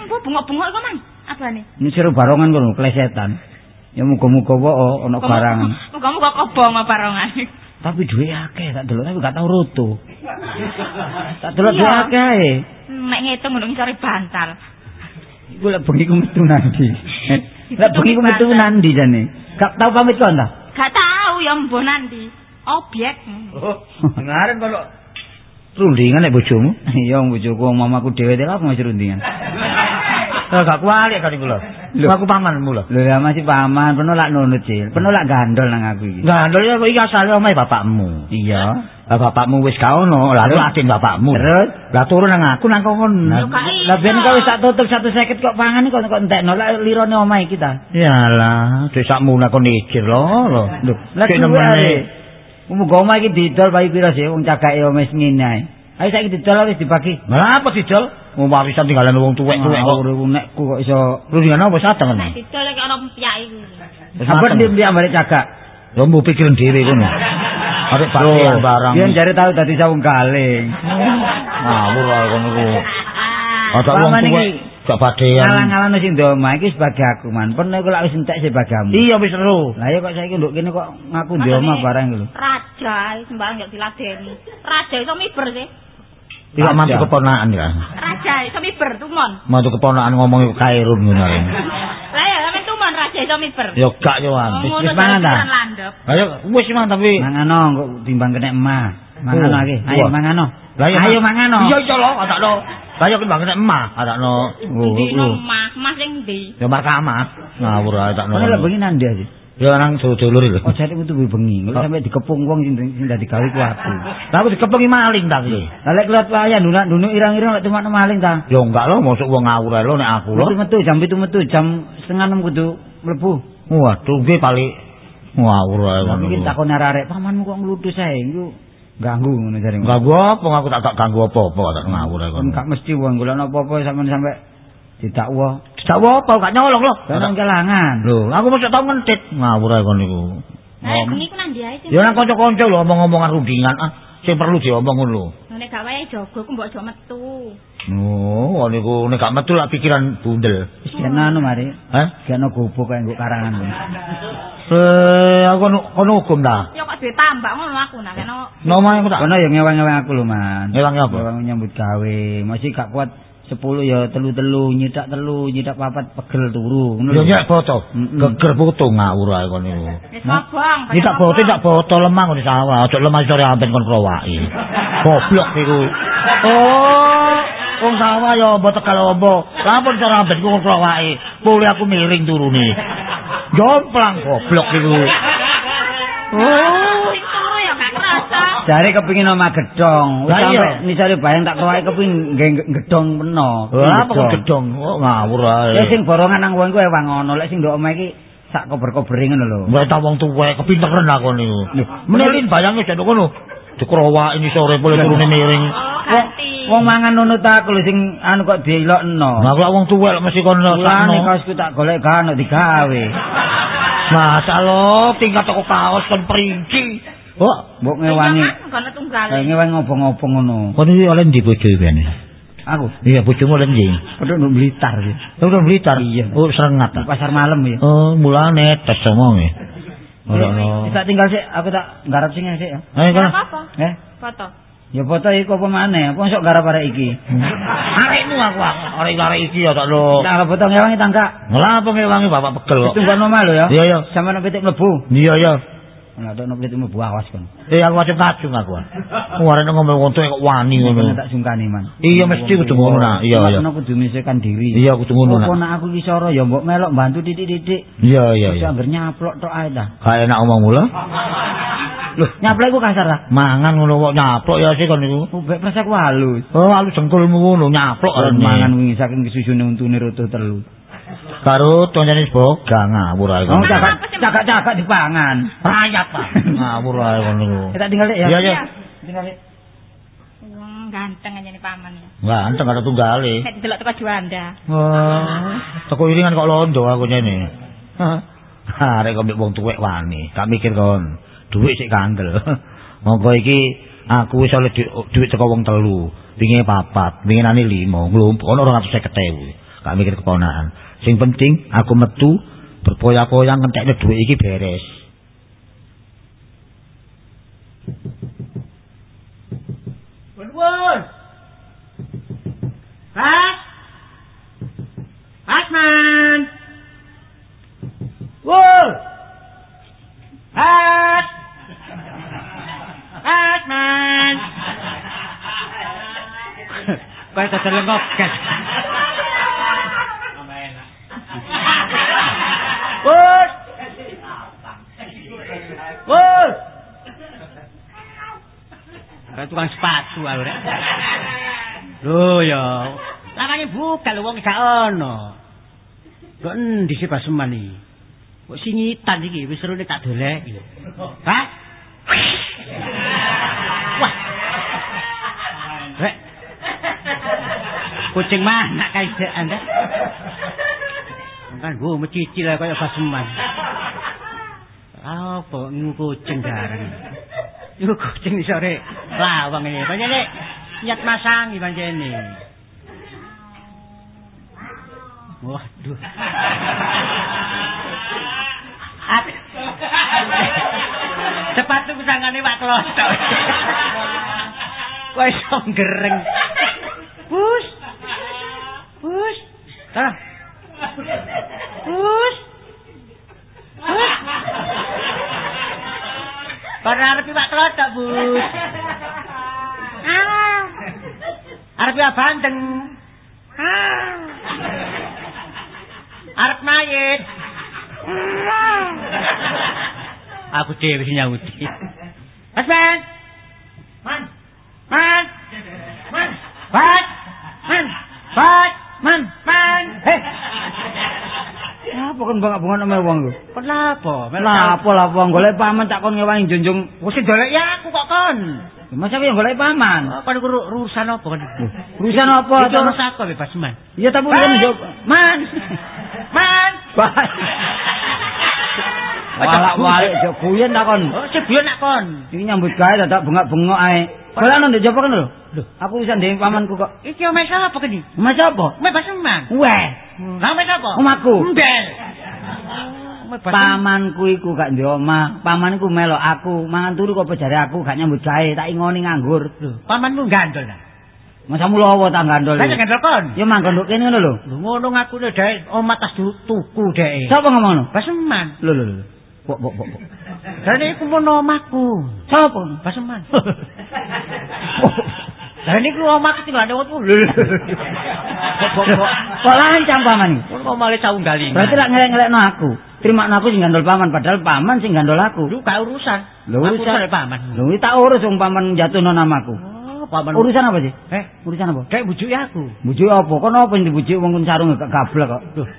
Mbok bengok-bengok iku mang. Apane? Ini seru barongan kono klesetan. Ya muga-muga wae ana barangan. Muga-muga kobong barongan. Tapi duwe akeh tak delok tapi gak tau roto. Tak delok duwe akeh ae. Nek ngitung ngono ngisore bantal. Iku lek bengi ku metu nandi. Lek bengi ku metu nandi jane. Gak tau pamit kon ta? Gak tahu ya mbok nanti. Objek. Oh, ngaren kalau rundingan nek bojomu? Iya, bojoku wong mamaku dhewe teh apa masih rundingan. Lah gak kualik kali kula. Lho. Aku pamanmu lho. Lho ya masih paman, peno lak nunut cil. Peno lak gandol nang aku iki. Gandol ya kok iki asale omahe bapakmu. Iya. Lah bapakmu wis gak ono, lalu atin bapakmu. Terus? Lah turun nang aku nang kon. Lah lah ben kau wis tak tutup 150 kok pangan kok kok entekno lak lirone omahe kita. Yalah, dek sakmu nak kon ijir lho lho. Lah Cek duwe nemene. ae. Muga omah iki didol bayi pira sih wong cakake wis ngene ae. Ayo saiki didol wis dibagi. Lah apa didol? Mau warisan tinggalan wong tuwek-tuwek kok. Ora nekku kok iso Rundingan apa sadeng Nek ngene? didol iki ana piyake iku. Wis Apa mateng. ndi ndi ambare cagak? Lho mbok pikirin dhewe kono. Arek pakaian barang. Yen jare tau dadi sawung galing. Ngawur ae kono ku. Ah. Ada wong Paman tuwek gak badean. Ngalang-ngalang sing do omah iki sebagai aku man. Pernah iku lak wis entek sebagamu. Iya wis seru. Lah ya kok saiki nduk kene kok ngaku di omah barang iki lho. Raja sembarang yo diladeni. Raja iso miber sih. Tidak Ada. mantu keponakan ya. Raja iso miber tumon. Mantu keponakan ngomong iku kairun ngono ae. Lah ya sampe tumon raja iso miber. Ya gak yo an. Wis- Ngono mangan ta? Ayo wis mang tapi Mangano kok timbang kena emah. Mangano Oh, iki. Ayo wah. mangano. Lah Ayo Mak. mangano. Iya iya lho, adakno. Lah ya kembang nek emah, adakno. Oh, Di oh. omah, mas sing ndi? Ya mahkamah. Ngawur ae adakno. Kono lek bengi nandi aja. Ya nang dulur lho. Oh jare kudu bengi. Kok sampe dikepung wong sing sing dadi gawe ku aku. Lah aku dikepengi maling ta iki. Lah lek kelat wayah ndunuk irang-irang lek cuma maling ta. Ya enggak lho, mosok wong ngawur ae lho nek aku lho. Metu metu jam 7 metu jam setengah 6 kudu mlebu. Waduh, nggih paling ngawur ae Lah iki takon arek pamanmu kok nglutus ae iku ganggu ngono jare. Enggak gua apa aku tak tak ganggu apa-apa tak ngawur ae Kon ngono. gak mesti wong golek apa-apa sampean sampe didakwa. Tak apa gak nyolong lho. Lah nang kelangan. Lho, aku mosok tau ngentit ngawur ae kon niku. Lah bengi ku nang ndi ae? Ya nang kanca-kanca lho omong-omongan rundingan ah. Sing perlu diomong ngono lho. Nek gak wae jago ku mbok aja metu. Oh, kon niku nek gak metu lak pikiran bundel. Wis anu mari. Hah? Kena gubuk kaya nggo karangan. Eh, aku kono kono hukum ta. Ya kok duwe tambak ngono aku nak kena Nomah aku tak. Kono ya ngewang-ngewang aku lho, Man. Ngewangi apa? Ngewang nyambut gawe. Masih gak kuat 10 ya telu-telu, nyidak telu, nyidak papat pegel turu. Ngono lho. nyek foto. Geger foto ngawur ae kon niku. wis ngobong. Iki tak foto tak foto lemah di sawah, aja lemah sore amben kon krowaki. Goblok iku. Oh, wong sawah ya mbok tegal ombo. Lampun sore amben kon krowaki. Boleh aku miring turune. Jomplang goblok iku. Oh, sing turu ya gak kerasa. Jare kepingin omah gedong. Wis Lah iya. nisare bayang tak kroake kepingin ngge- gedong peno. Lah apa kok gedong? Oh ngawur ae. sing borongan nang wong ku ewang ngono, lek sing ndok omah iki sak kober-kobere ngono lho. Mbak ta wong tuwek kepinteran aku niku. Menelin bayange jek kono. Dikrowaki ini sore boleh turune miring. Wong mangan nunut aku lho sing anu kok dielokno. Nah, aku wong tuwek mesti kono Mulane sakno. kaosku tak golek gak ono digawe. Masa tingkat toko kaos kon perinci. Oh, Mbok ngewangi. Jangan kono tunggal. Eh, ngewangi ngobong-ngobong ngono. kon iki oleh ndi bojo iki Aku Iya, bojomu oleh ndi? pedhok nduk Blitar sih. Udah Blitar. Iya. Oh, serengat pasar malam ya. Oh, mulane tes omong e. Ora Eh, no. Tak tinggal sih, aku tak garap sing sih ya. Gak kono. apa-apa. Eh, Foto. Ya foto iku apa maneh? Apa sok garap arek iki? Arekmu aku arek arek iki ya tak lho. Tak foto ngewangi tangka. Ngapa ngewangi bapak pegel kok. Tunggu omah lho ya. Iya iya. Sampeyan pitik mlebu. Iya iya. Ada nopo pitik mlebu awas kon. Eh aku wajib kacung aku. Warene ngomel wonten kok wani ngono. tak sungkani man. Iya mesti kudu ngono nak. Iya iya. Nek kudu misekan diri. Iya kudu ngono nak. Apa nak aku iki soro ya mbok melok bantu titik-titik. Iya iya Wis iya. anggere nyaplok tok ae dah. Kayak enak omongmu lho. Loh, nyaplok iku kasar ta? Mangan ngono kok nyaplok ya sih kon niku. Bek pas aku halus. Oh, alu jengkulmu ngono nyaplok arene. mangan wingi saking kesusune untune roto telu. Karo toncane boga ngawur ae Oh, kon. cakak cakak-cakak dipangan. Rayap Pak. Ngawur ae kon niku. Eh, tak tinggal ya. Iya iya. Tinggal. Wong ganteng aja nih paman ya. Ganteng ada tunggale. Nek delok teko Juanda. Wah, teko iringan kok londo aku nyene. Arek kok mbek wong tuwek wani, gak mikir kon. Duit sik kandel. Monggo iki aku wis oleh duit teko wong telu, wingi papat, winginane lima, nglumpuk ono 250.000. Gak mikir keponakan. Sing penting aku metu berpoya-poya ngentekne duit iki beres. Nuwun. Mas. Mas man. Woi. Mas. Mas man. Kaya tetelengok kan. Woi. Woi. Ada tukang sepatu aku rek. Lho ya. Lakane buka lho wong gak ono. Kok endi sih paseman iki? Kok singitan iki wis serune tak doleki. Hah? Wah. Rek. Kucing mana kae Anda? Kan gua mecicil kaya paseman. Apa ngu kucing gareng? Iku kucing sore lawang ini. Pancene niat masangi pancene. Waduh. Ak Sepatu kesangane Pak Klotok. Kok iso gereng. Bus. Bus. Tara. Bus. Bus. Para arep Pak Klotok, Bus. Ah. Arep ya bandeng. Ah. Arep mayit. Aku dhewe sing nyauti. Mas Man. Man. Man. Man. Bat. Man. Bat. Man. Man. Heh. Apa kon bangak-bangak nama wong ku? Kenapa? Lah apa lah wong golek paman tak kon ngewangi junjung. Wis dolek ya aku kok kon. Masa yang golek paman? Oh, Kon iku uru- urusan apa kon? Urusan apa? Itu urus aku bebas man. Iya tapi kan jawab. Man. Man. Baik. Walak walik jo kuyen tak kon. Oh, sebulan nak kon. Iki nyambut gawe dadak bengak-bengok ae. Ndek jaba kan lho. Lho, aku wis ndek pamanku kok. Iki omae sapa kene? Mas apa? Omae Basman. Weh, Lah omae sapa? Omaku. Mbel. Omae Basman. pamanku iku gak ndek omah. Pamanku melok aku, mangan turu kok pejare aku gak nyambut gawe, tak ingoni nganggur. Lho, pamanmu gandol ta? Masa mulowo tak gandol. Lah gandol kon. Ya manggon nduk kene ngono lho. Lho ngono ngakune dhek omah tas tuku dhek. Sapa ngomongno? Basman. Lho lho lho. Kok kok kok. kok. Dene iku mono omahku. Sapa? Basman. Lah niku omahku tinggal ada waktu. Lho. Kok kok kok. Kok lancang paman iki? Kok cau gali. Berarti lak ngelek-ngelekno aku. Terima aku sing gandol paman padahal paman sing gandol aku. Lu gak urusan. Aku urusan. paman. Iki tak urus wong paman jatuhno namaku. Oh, paman. Urusan apa sih? Eh, Urusan apa? kayak bujuk aku. Bujuk apa? Kono apa yang dibujuk wong sarung gak gablek kok. Loh,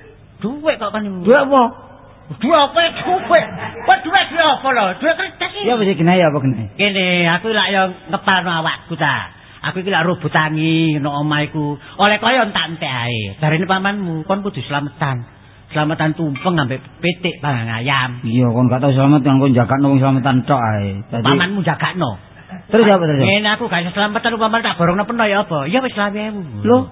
duit kok kan. Duit apa? Duit apa? Duit. Kok duit duit apa lho? Duit kertas iki. Ya apa sih kenai apa kenai? Kene, aku lak yo ngepalno awakku ta. Aku iki lak robot tangi no omahku. Oleh kaya entak entek ae. Darene pamanmu, kon kudu slametan. Slametan tumpeng ambek pitik pangang ayam. Iya kon gak tau selamat kan kon jagakno wong selamatan tok ae. Dadi- Pamanmu jagakno. Terus apa terus? Ngene aku gak iso slametan paman tak borongno peno ya apa? Ya wis lawewu. Loh?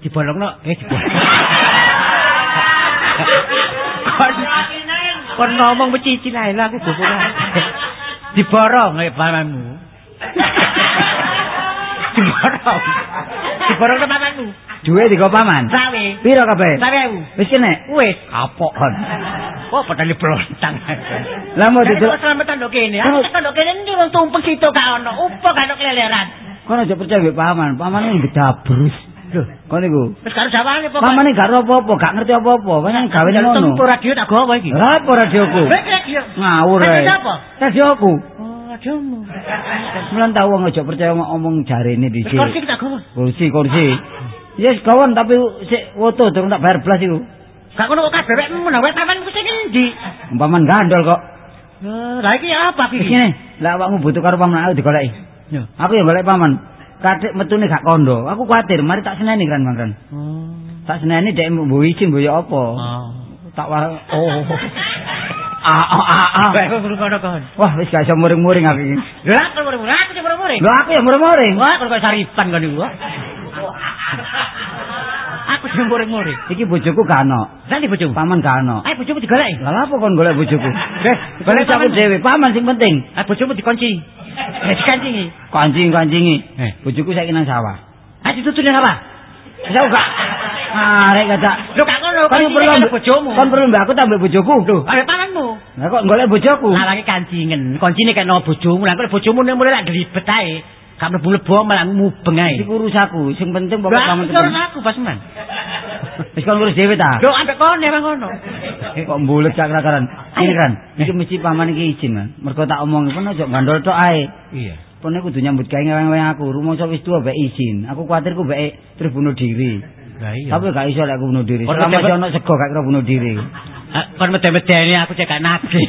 dibolongno eh dibolong. kon, kon ngomong becicil ae lah aku gopo. Diborong eh pamanmu. diborong. Diborong ke pamanmu. Duwe digo paman. Sawe. Piro kabeh? Sawe. Wis kene. Wis. Kapok kon. Kok padahal blontang. Lah mau kok selametan ndok kene. Aku tekan ndok kene ndi tumpeng situ gak ono. Upo gak ono keleleran. Kon aja percaya mbek paman. Paman iki gedabrus. Lho, kon niku. Wis karo jawane. Paman iki gak apa-apa, gak ngerti apa-apa. Paman gawe ngono. Tempo radio tak gawa iki. Lah apa radioku? Wis radio. Ngawur ae. Radio apa? Radioku. Oh, radiomu. Mulan tau wong aja percaya ngomong jarene dhisik. kursi tak gawa. Kursi, kursi. Yes, kawan tapi sik foto durung tak bayar blas iku. Gak ngono kok kabewekmu nah wis pamanku sing endi? Paman gandol kok. Lah iki apa iki? ngene, lah awakmu butuh karo paman aku digoleki. Yo. Aku ya golek paman. Kadek metune gak kondo. Aku kuatir, mari tak seneni kan, Ran. Oh. Tak seneni dek mbok izin mbok ya apa. Tak war oh. Ah ah ah. ah. Bae kok ngono kon. Wah, wis gak iso muring-muring aku iki. Lah kok murmur aku sing murmur. Lho aku ya muring-muring. Wah, kok kok saripan kon iku. Aku sing murmur. Iki bojoku gak ono. Lah di bojomu. Paman gak ono. Ayo bojomu digoleki. Lah apa kon golek bojoku? Wes, Golek aku dhewe, paman sing penting. Ah bojomu dikunci. Eh dikancingi. Kancing-kancingi. Eh. Bojoku saiki nang sawah. Ah ditutune apa? Saya gak arek kata. Lho gak ngono kan perlu bojomu. Kan perlu mbak aku tak mbek bojoku. Lho. Ayo pamanmu. Lah kok golek bojoku? Lawange kancingen. Kuncine kena bojomu. Lah kok bojomu nek mulai lak glibet ae. Gak mlebu-mlebu malah mubeng ae. Iki urusaku, sing penting Lah paman aku temen. aku Basman. Wis kon ngurus dhewe ta? Lho ambek kon emang ngono. Kok mbulet cak rakaran. Ini kan, iki mesti paman iki izin, Man. Mergo tak omong pun aja gandol tok ae. Iya. Pun aku kudu nyambut gawe ngeweng aku. Rumangsa wis tuwa mbek izin. Aku kuwatir ku mbek terus bunuh diri. Lah iya. Tapi gak iso lek aku bunuh diri. Masih ono sego gak kira bunuh diri. Kon mede-medeni aku cek gak nagih.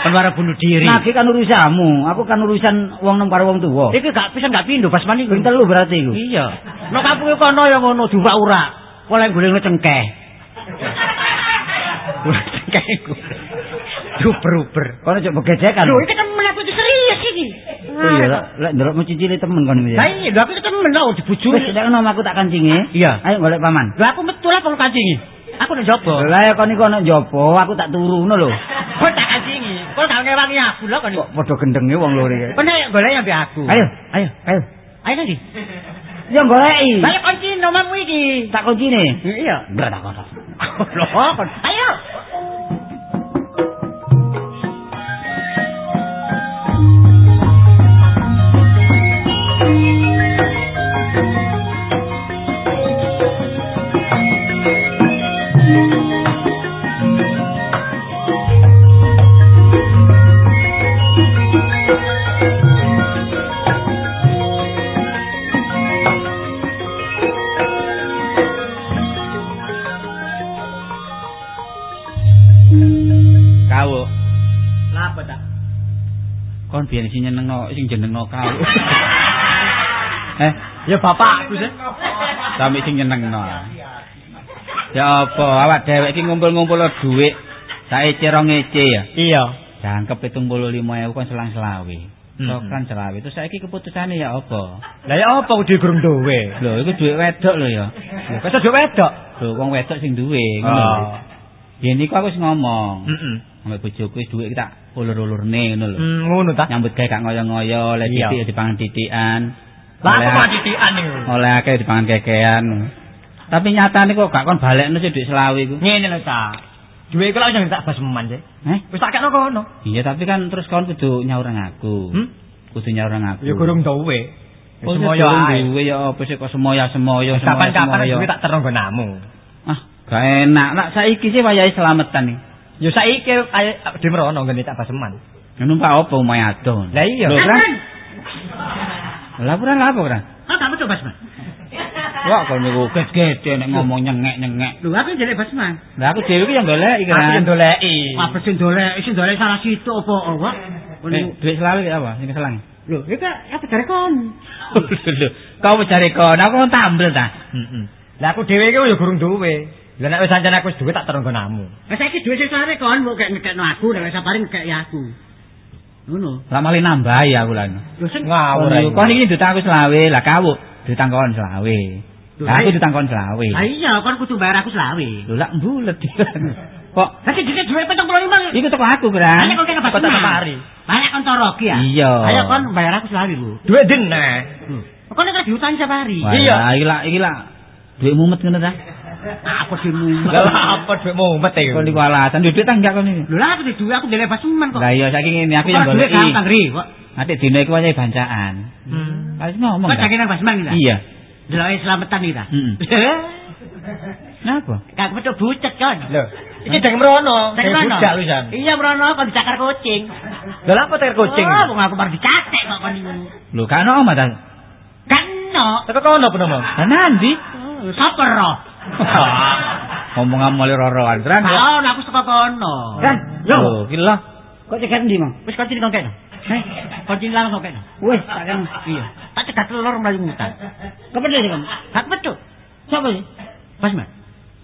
Kon marah bunuh diri. Naki kan urusanmu. Aku kan urusan wong nem karo wong tuwa. Iki gak bisa gak pindho Basman iku. Ping telu berarti iku. Iya. Nek kampung kono ya ngono diurak-urak. Oleh golek cengkeh. cengkeh iku. Duber-uber. Kono cok begejekan. Lho iki temen aku serius iki. Oh iya, lek ndelokmu cicile temen kon iki. Lah iya, aku temen lho dibujuri. Wis lek aku tak kancingi. Iya. Ayo golek paman. Lho aku metu lah perlu kancingi. Aku nek jopo. Lah ya kon iku ono njaba, aku tak turu ngono lho. Kok tak kancingi. Kok gak ngewangi aku lho kon. Kok padha gendenge wong loro iki. Kok nek golek ambek aku. Ayo, ayo, ayo. Ayo nanti. Ya goleki. Lah kunci nomormu iki. Tak kuncine. Iya. Berat aku. Lho, kon. Ayo. Kon biyen sing nyenengno sing jenengno kau. eh, Ya bapakku sih. sampe sing nyenengno. Ya apa, awak dhewek iki ngumpul-ngumpul dhuwit sae cerong ngece ya. Iya. Jangkep 75.000 kon selang selawe. Hmm. Sokan selawe. Terus saiki keputusane ya apa? Lah ya apa kudu gurung duwe? Lho, iku dhuwit wedok lho ya. Lho, kok duwe wedok? Lho, wong wedok sing duwe ngono. Ya niku aku wis ngomong. Heeh. Ambek bojoku wis dhuwit tak ulur-ulurne ngono lho. Hmm, ngono ta. Nyambut gawe gak ngoyo-ngoyo, Iya. titik dipangan titikan. Lah aku kok titikan niku. oleh akeh dipangan kekean. Tapi nyatane kok gak kon balekno sih dhuwit selawe iku. Ngene lho ta. Duwe iku lak sing tak basman sih. Eh? Wis tak kena kono. Iya, tapi kan terus kon kudu nyaur nang aku. Hmm? Kudu nyaur nang aku. Ya gurung duwe. Ya Oh, semoyo durung ae. duwe ya apa sih kok semoya-semoya Kapan-kapan semoya-semoya. duwe tak terong namu. Gak enak. Nak saiki sih wayahe selametan nih. Ya saiki ayo dimrono ngene tak basman. Numpak apa omahe adoh? Lah iya. Lho, Kran? Lah ora lha apa, Kran? Ah, kamu coba basman. Wah, kok niku gede nek ngomong nyengek-nyengek. Lho, aku jelek basman. Lah aku dhewe iki yang golek iki, Aku yang Kran. doleki. Apa sing dolek? Sing dolek salah situ apa, Wak? Eh, duit iki apa? Sing keselang. Lho, iki apa dari kon? Lho, kau cari kon, aku tampil ta. Heeh. Lah aku dhewe iki ya gurung duwe. Lah nek wis ancen aku wis duwe tak terong namu. Lah saiki duwe sing sare kon mau kek ngekekno aku, nek wis sapare ngekek aku. Ngono. Lah malah nambahi aku lan. Ngawur Kon iki duit aku selawe, lah kau duit kon selawe. Lah aku eh. duit kon selawe. Lah iya, kon kudu bayar aku selawe. Lho lak mbulet. Kok Lah sing dhisik duwe 75. iku teko aku, Kran. Ayo kon kek kebas mari. Banyak kon toroki ya. Iya. Ayo kon bayar aku selawe, Bu. Duwe dene. Kok nek diutangi. Wah, Iya. Iki lah, iki lah. Duit mumet ngono ta? Apa dimu? Lah apa duit mumet e? Kok niku alasan duit tak enggak kok niku. Lho lah aku di duwe aku ndele basuman kok. Lah iya saiki ngene aku yang ora duwe goleki. gampang ri kok. Ate dina iku wae bancaan. Hmm. Wis ngomong. Kok ta? jakenan basuman iki ta? Iya. Deloke selametan iki ta. Heeh. Napa? Kak metu bucet kan. Lho, iki deng merono, deng merono? Iya merono kok dicakar kucing. Lha apa ter kucing? Oh, wong aku baru dicatek kok kon niku. Lho kan ono omah ta? Kan no. Teko kono nama? Lah nanti Sapa ro? Ngomong amale roroan terang. Tahu aku suka kono. Kan, yo. Lho, iki lho. Kok cekat ndi, Mang? Wis kunci kok kene. Heh, Kunci langsung kene. wis tak kan. Iya. Tak cegat telur mlayu mutan. Kepedhe kan. Hak betul. Sapa sih? Pas man.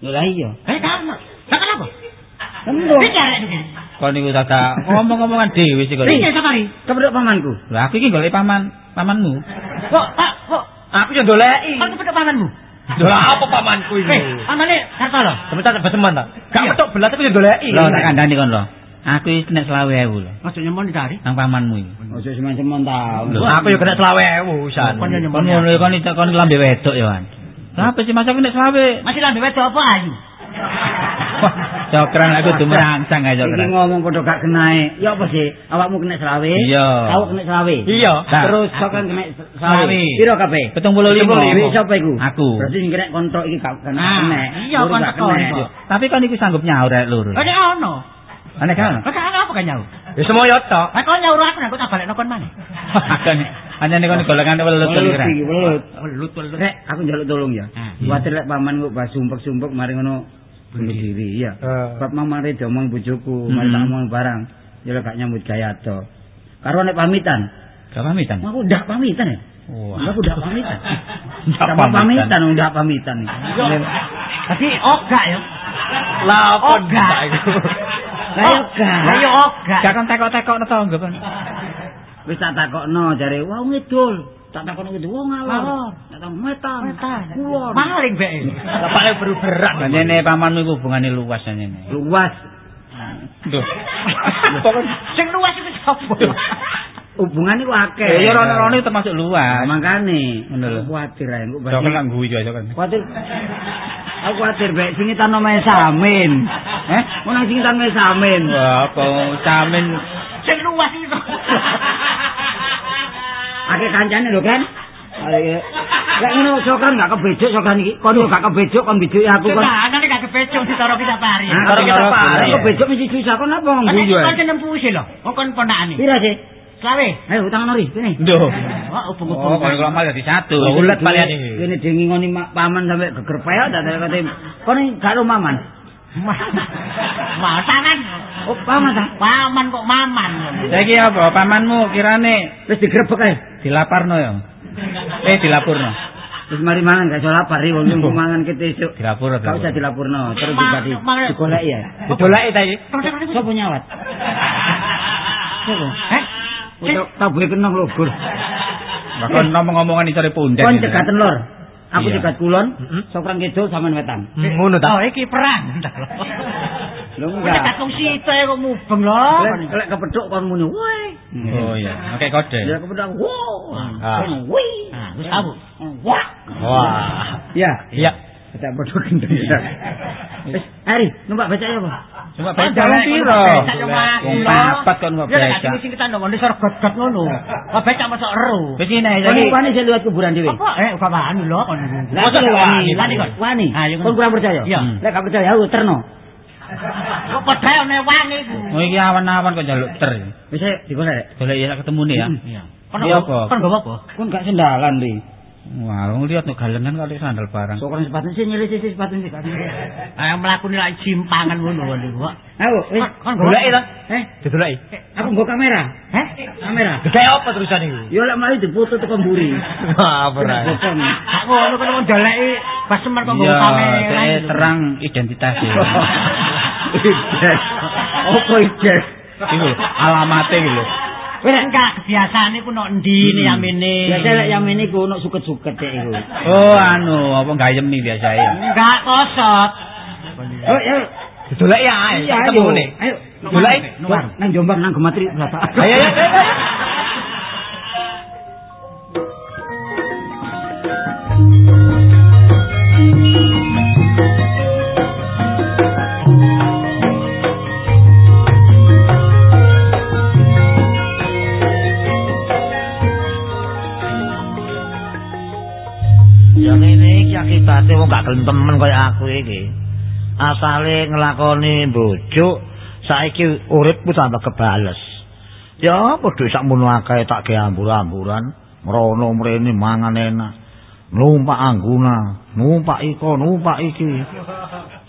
Yo lah iya. Eh. Lah kenapa? Kemro. Bicara iki. Kok niku tata ngomong-ngomongan dhewe sih kok. Iya, safari. Kepedhe pamanku. Lah aku iki golek paman pamanmu. Kok, Pak, kok Aku yo ndoleki. kon kepethuk pamanmu? Lho apa pamanku iki? Eh, pamane Kartolo. Sebentar beseman ta. Gak Iya. petok belat aku yo ndoleki. Lho tak kandhani kon lho. Aku iki kena 20.000 lho. Ojo nyemon dicari. Nang pamanmu iki. Ojo semen-semen ta. Lho, aku yo kena 20.000 wisan. Kon yo Kon ngono kon iki kon lambe wedok ya, Wan. Lah apa sih masa kena 20? Masih lambe wedok apa ayu? Cokran aku kudu merangsang ae Iki cokran. ngomong padha gak kenae. Ya apa sih? Awakmu kena selawe? Iya. Awak kena selawe. Iya. Nah. Terus sok kan kena Selawe. Piro kabeh? 75. Duit sapa iku? Aku. Berarti sing kena kontrol iki gak kena. Iya, kena. Tapi kon iku sanggup nyaur rek lur. Nek ono? Ana kan? Kok apa kan nyau? Ya semoyo tok. Lah kok nyaur aku nek tak balekno kon maneh. Kan hanya nek kon golengan welut Welut iki, welut. Welut welut. Rek, aku njaluk tolong ya. Ah. Kuwatir lek paman kok bas sumpek-sumpek mari ngono bunuh diri, iya. Eh. Bab mamare diomong bojoku, mari tak Hmm. omong barang. Ya gak nyambut gawe to. Karo nek pamitan. Gak pamitan. Aku ndak pamitan ya. Wah. Aku ndak pamitan. Ndak pamitan. ndak pamitan. Tapi oga ya. Lah Oga. Lah yo gak. Lah yo oga. Gak kon tekok-tekok tangga kan. Wis tak takokno jare wah ngidul. Tak takokno ngidul wong ngalor. Tak takon metan. Kulon. Maling bek. Lah paling berat. Panjene pamanmu iku hubungane luas panjene. Luas. Duh. Sing luas iku sapa? Hubungan iku akeh. Eh, ya rono-rono termasuk luas. makane Ngono lho. kuwatir ae kok Coklat nang guyu aja kan. Kuwatir. Aku kuwatir bae sing tan omahe samin. Eh, mau nang sing tan omahe samin. Wah, apa samin Sing luas iku. Akeh kancane lho kan. Lek ngono sokan gak kebejuk sokan iki. Kon gak kebejuk kon bijuki aku kon. Nek gak kepecung ditaro kita pari. Karo kita pare. Aku kebejuk mesti susah kon apa Kan ngguyu kon ae. jeneng puisi lho. Kok kon ponakane. Pira sih? Slawe. Ayo utang nori kene. Duh. Wah, Oh, upung-upung. kalau kalau malah jadi satu. Oh, ulet palian iki. Kene dengi ngoni mak- paman sampe geger peok tak kate. Kon iki gak lo maman. Masakan. Oh, paman ta? Paman kok maman. Saiki apa pamanmu kirane Wis digrebek ae. dilaparno ya? Eh dilapurno. Wis mari mangan gak iso lapar iki wong mangan kete esuk. Dilapur Gak usah dilapurno, terus ma- digoleki ya. Didoleki ta iki? Sopo nyawat? Sopo? Eh? Udah tabuhe kenong lho, Gur. Bahkan ngomong-ngomongan isore pundet. Kon cegaten lor. Aku cegat kulon, Heeh. sokran kidul sampean wetan. Ngono ta. Oh, iki perang. Lho Nek enggak. katung sita kok mubeng lho. Lek kepethuk kon muni, "Woi." Oh iya, oke kode. Ya kepethuk, "Wow." Ah. "Woi." Ah, wis tahu. Wah. Wah. Ya, Iya. tidak bodoh gendeng. Wis, Ari, numpak becak ya, Pak? Cuma becak wong piro? Wong papat kon kok Ya becak. sing kita ndong ndek got-got ngono. Kok becak masuk ero. Wis ini Kon saiki. wani sing liwat kuburan dhewe. Apa? Eh, gak wani lho kon. Lah wani? wani, kon. Wani. Ah, Kon kurang percaya? Lek gak percaya aku terno. Kok padha ane wani iku. Oh iki awan-awan kok njaluk ter. Wis ayo digolek. Golek ya ketemu nih ya. Iya. Kon apa? Kon gowo apa? Kon gak sendalan ri. Wah, wong lihat no galengan kali sandal barang. Sokoran sepatu sih nyilih sih sepatu sih. Ah mlakune lak jimpangan ngono niku kok. Ayo, wis. Goleki ta? Eh, Didoleki. aku nggo kamera. Heh? Kamera. Kayak apa terusan iki? Yo lek mlayu difoto teko mburi. Wah, berat. Bokong. Gak ngono kon wong daleki pas kok gowo Iya, kamera. gitu. terang identitas ya. Opo ijes? Iku alamate iki lho. Wis enggak kebiasaan iku nok endi Hmm. ni yamene. Biasa lek yang ini ku ono suket-suket cek iku. Oh, anu, apa gayemi biasa ya. Enggak kosot. Oh, ya. Iya, ayo. Ketemu nih. Ayo. Doleki. Wah, Nang Jombang nang Gematri berapa? Ayo, ayo. gak gelem temen kaya aku iki. Asale nglakoni bojo, saiki uripku tambah kebales. Ya padha sakmono akeh tak ge ambur-amburan, mrono mrene mangan enak. Numpak angguna, numpak iko, numpak iki.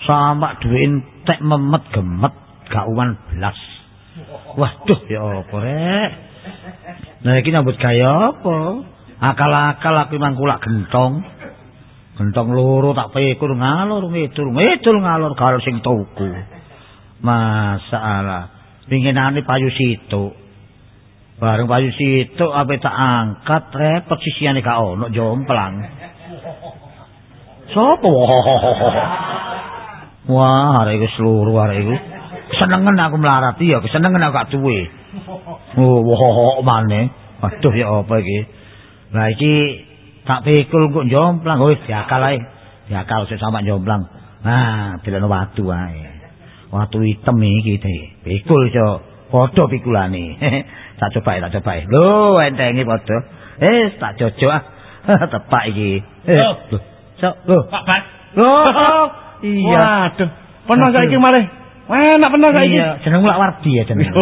Sampak duwe entek memet gemet gak uwan blas. Waduh ya apa rek? Nah iki nyambut gaya apa? Akal-akal aku mangkulak gentong. Gentong loro tak pekur ngalor ngidul, ngidul ngalor galur sing tuku. Masalah. Pinginane payu situ. Bareng payu situ ape tak angkat repot sisiane gak ono jomplang. Sopo? Wah, arek iku seluruh arek iku. Senengen aku melarat iya, kesenengen aku gak duwe. Oh, wah, maneh. Waduh ya apa iki? Lah iki tak pikul kok jomplang, wis diakal ae. Diakal sik sampe jomplang. Nah, dileno watu ae. Watu hitam iki te. Pikul cok. Padha pikulane. tak coba tak coba. Lho, entengi padha. Eh, tak jojok ah. Tepak iki. Loh. Cok, lho. Pak Bas. Loh. Iya. Waduh. Pernah saiki malih. Enak pernah saiki. Iya, jeneng mulak Wardi ya jeneng.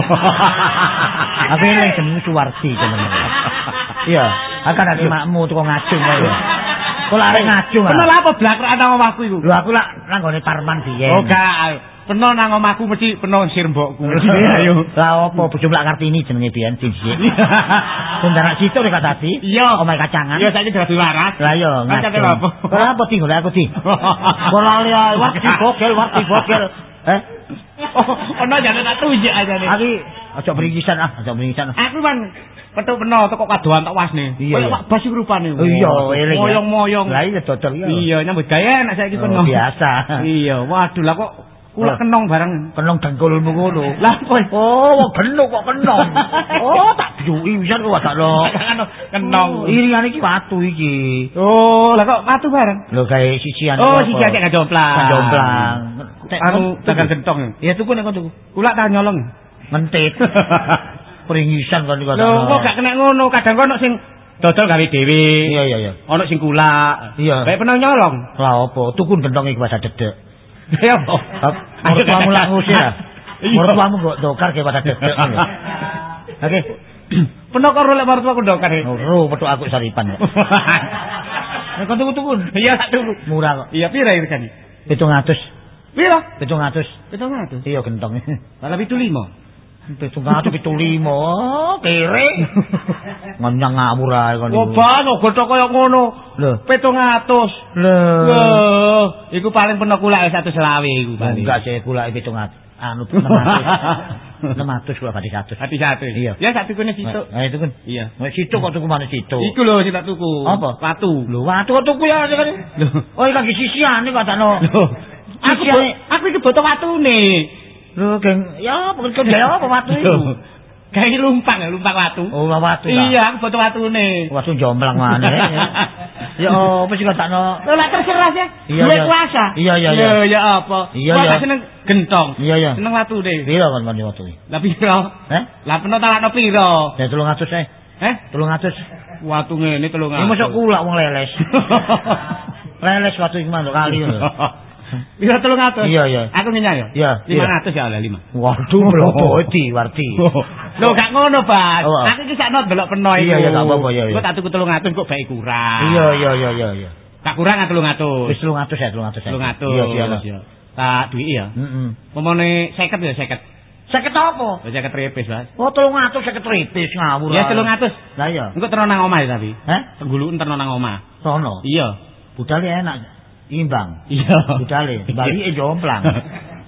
Aku ini jeneng Suwardi jeneng. Iya, akan ada makmu tuh ngacung ya. Kok lari ngacung ah? Pernah apa blakrak nang omahku iku? Lho aku lak nanggone Parman biyen. Oh, gak. Pernah nang omahku mesti pernah sir mbokku. Ayo. Lah opo bojo Mbak Kartini jenenge biyen siji. Sundarak situ nek tadi. Iya. Omahe kacangan. Iya saiki dadi waras. Lah iya, ngacung. apa? Ora apa tinggal aku di. Ora liya warti bogel, warti bogel. Eh, Oh, ono jane tak tunjuk aja nih. Aki aja beringisan ah, aja beringisan. Aku man petuk peno teko kadoan tok wasne. Iya. Pak Bas iku rupane. Oh iya, eling. Moyong-moyong. Lah iya dodol iya. Iya, nyambut gawe enak saiki Oh, peno. biasa. Iya, waduh lah kok kula kenong bareng. Kenong dengkulmu ngono. Lah kok Oh, genuk kok kenong. Oh, tak biuki wisan kok wadakno. kenong. Irian iki watu iki. Oh, lah kok matu bareng. Lho gawe sisian. Oh, siji akeh gajomplang. Gajomplang. Anu dagang gentong. Ya tuku nek kok tuku. Kula tak nyolong. Mentit. Peringisan kan iki. Lho, kok gak kena ngono, kadang kok sing dodol gawe dhewe. Iya iya iya. Ono sing kulak. Iya. Baik pernah nyolong. Lah opo? Tuku gentong iki pada dedek. Ya apa? Mertuamu lah ngusir ah. Iya. Mertuamu kok dokar ke pada dedek. Oke. Pernah karo lek martuaku ndokar. e? Ro petuk aku saripan. kok. Nek kok tuku-tuku Iya, tak tunggu. murah kok. Iya, pira regane? 700. Pira? 700. 700. Iya gentong. Malah 75. 700 75. Oh, kere. Ngenyang ngawur ae kon Oh, bang, gotok kaya ngono. Lho. 700. Lho. Lho, iku paling peno kulak 120 iku paling. Enggak sih kula 700. Anu 600. 600 kula badhe 100. Hati satu. Iya. Ya satu kene situ. Nah, itu kan. Iya. Nek situ kok tuku mana situ? Iku lho sing tak tuku. Apa? Watu. Lho, watu kok tuku ya kan. Lho. Oh, iki lagi sisiane takno. Lho. Aku Sisiane- aku iki butuh watune. Lho, geng, ya apa kok gaya apa watu itu? Kayak lumpang ya, lumpang watu. Oh, watu. Iya, aku butuh watune. Watu jomplang mana ya. Ya apa sih kok takno? Lho lah terserah sih. Iya, Duwe kuasa. Iya, iya, iya. Lho, ya apa? Iya, iya. seneng gentong. Iya, iya. Seneng watune. Piro kon kon watu iki? Lah piro? Heh? Lah peno talakno piro? Ya 300 eh. Eh? 300. Watu ngene 300. Ini masuk kula wong leles. leles watu iki mantuk kali ngono. Piro 300? Iya, iya. Aku ngenyah ya? Iya, iya. 500 ya oleh 5. Waduh, mlopo di warti. Lho gak ngono, Bas. Oh. Aku iki sakno delok peno iku. Iya, iya, gak apa-apa, iya, iya. Kok tak tuku 300 kok bae kurang. Iya, iya, iya, iya, iya. Tak kurang kan 300. Wis 300 ya, 300. 300. Iya, iya. lah. iya. Tak duwi ya. Heeh. Pomone 50 ya 50. Sakit apa? Ya 50 repes, Bas. Oh, 300 sakit tripis ngawur. Ya ae. 300. Lah iya. Engko terno nang omah ya tapi. Heh? Tenggulu terno nang omah. Sono. Iya. Budale enak. Imbang. Iya. Budale. Bali jomplang.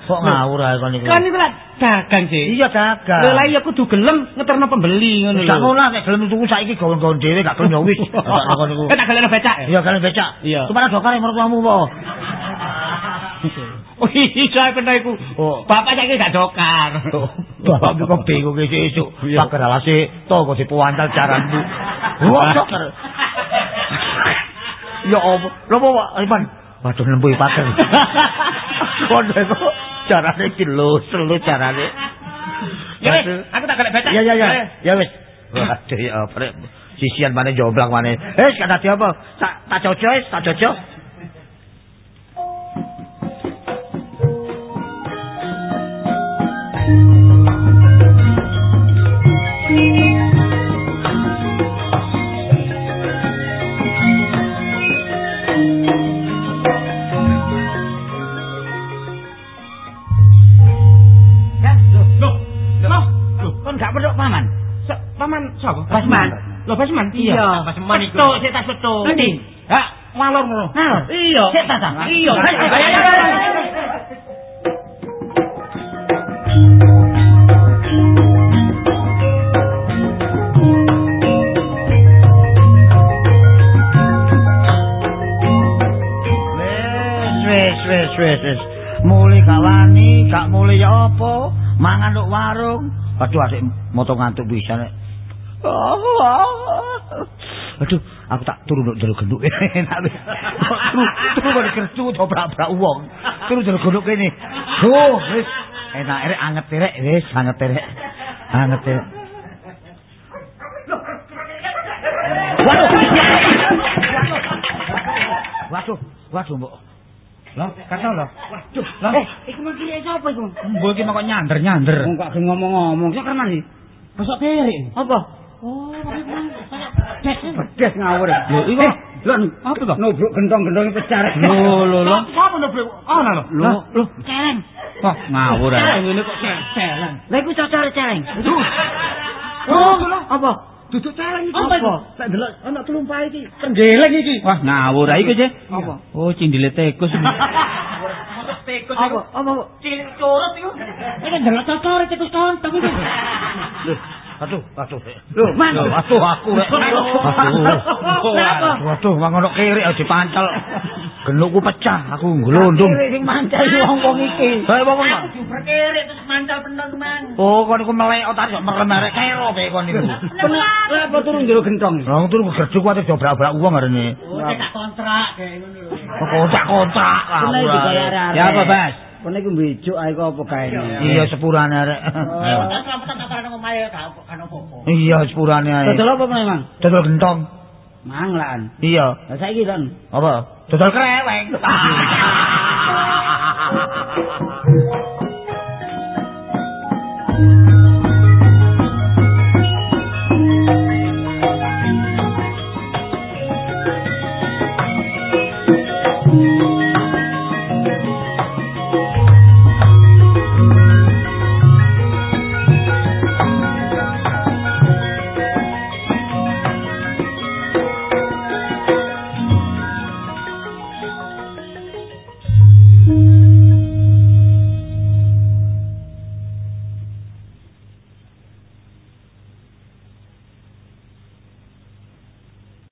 Kok ngawur ae kon iku. Kan iku dagang sih. Iya dagang. Lah iya kudu gelem ngeterno pembeli ngono lho. Gak ngono nek gelem tuku saiki gawe-gawe dhewe gak gelem ya wis. Kon iku. Eh tak galeno becak. ya? Iya kalian becak. Iya. Kemana dokter mertuamu po? Oh iya pernah iku. Oh. Bapak saiki gak dokar. Bapak kok bingung iki esuk. Iya. Pager alase toko dipuantal jaranmu. Wah dokter. Ya apa? Lho apa Pak Ipan? Waduh nempuhi pager. Kono kok carane iki lho, selu carane. Ya wis, aku tak galek becak. Ya ya ya. Ya wis. Waduh ya. Sisian mana jomblang mana. Eh, kata dia apa? Tak tak cocok, tak cocok. Basman. Iya, Basman iku. Betul, sik tas betul. Nanti. Ha, ngalor ngono. Iya. Sik tas. ah. Iya. Wis, wis, wis, wis, wis. Muli gak wani, gak muli ya apa? Mangan nduk warung. Aduh, adik moto ngantuk bisa nek. Aduh, aku tak turu nduk jero genduk enak wis. Turu, turu kok kertu dobrak-brak wong. Turu jero genduk kene. Duh, wis. Enak rek anget rek, wis anget rek. Anget rek. Waduh. Waduh, waduh, Mbok. Lah, kata lho. Waduh, lah. Eh, iku mangkile sapa iku? Mbok iki kok nyander-nyander. Wong kok ngomong-ngomong, sak kerman iki. Besok kiri. Apa? Oh, tapi mang des Bedes ngawur. Lho, iku Lho, apa to? nubruk gentong-gentong pecah. Lho, lho, lho. Sapa nubruk? Ana lho. Lho, lho. celeng. Kok ngawur ae. Ngene kok celeng. Lah iku cocok celeng. Oh, apa? Duduk celeng iki. Apa? Tak delok ana telumpah iki. Kendheleng iki. Wah, ngawur ae iku, Cek. Apa? Oh, cindile tikus. Tikus Apa? Apa? cilik curut iku. Ini ndelok cocok tikus tontong iki. Aduh, aduh. Lho, man. Lho, aduh aku rek. Aduh. Waduh, mangono kiri aja dipancel. Genukku pecah, aku nglondong. Kiri sing mancal wong-wong iki. Hei, wong kok. Berkerik terus mancal bener mang. Oh, kon iku melek otak kok merem arek kero pe kon iku. Lah apa turun jero gentong? Wong turu gerjuk kuwi dobrak-brak wong arene. Oh, cek kontrak kayak ngono lho. Kontrak-kontrak. Kena iki kaya arek. Ya apa, Bas? Kene iku mbejuk ae kok apa gaene. Iya sepurane arek. Opo-opo. Iya sepurane ae. Dodol apa memang? Dodol gentong. Manglan. Iya. Lah saiki kan Apa? Dodol kreweng.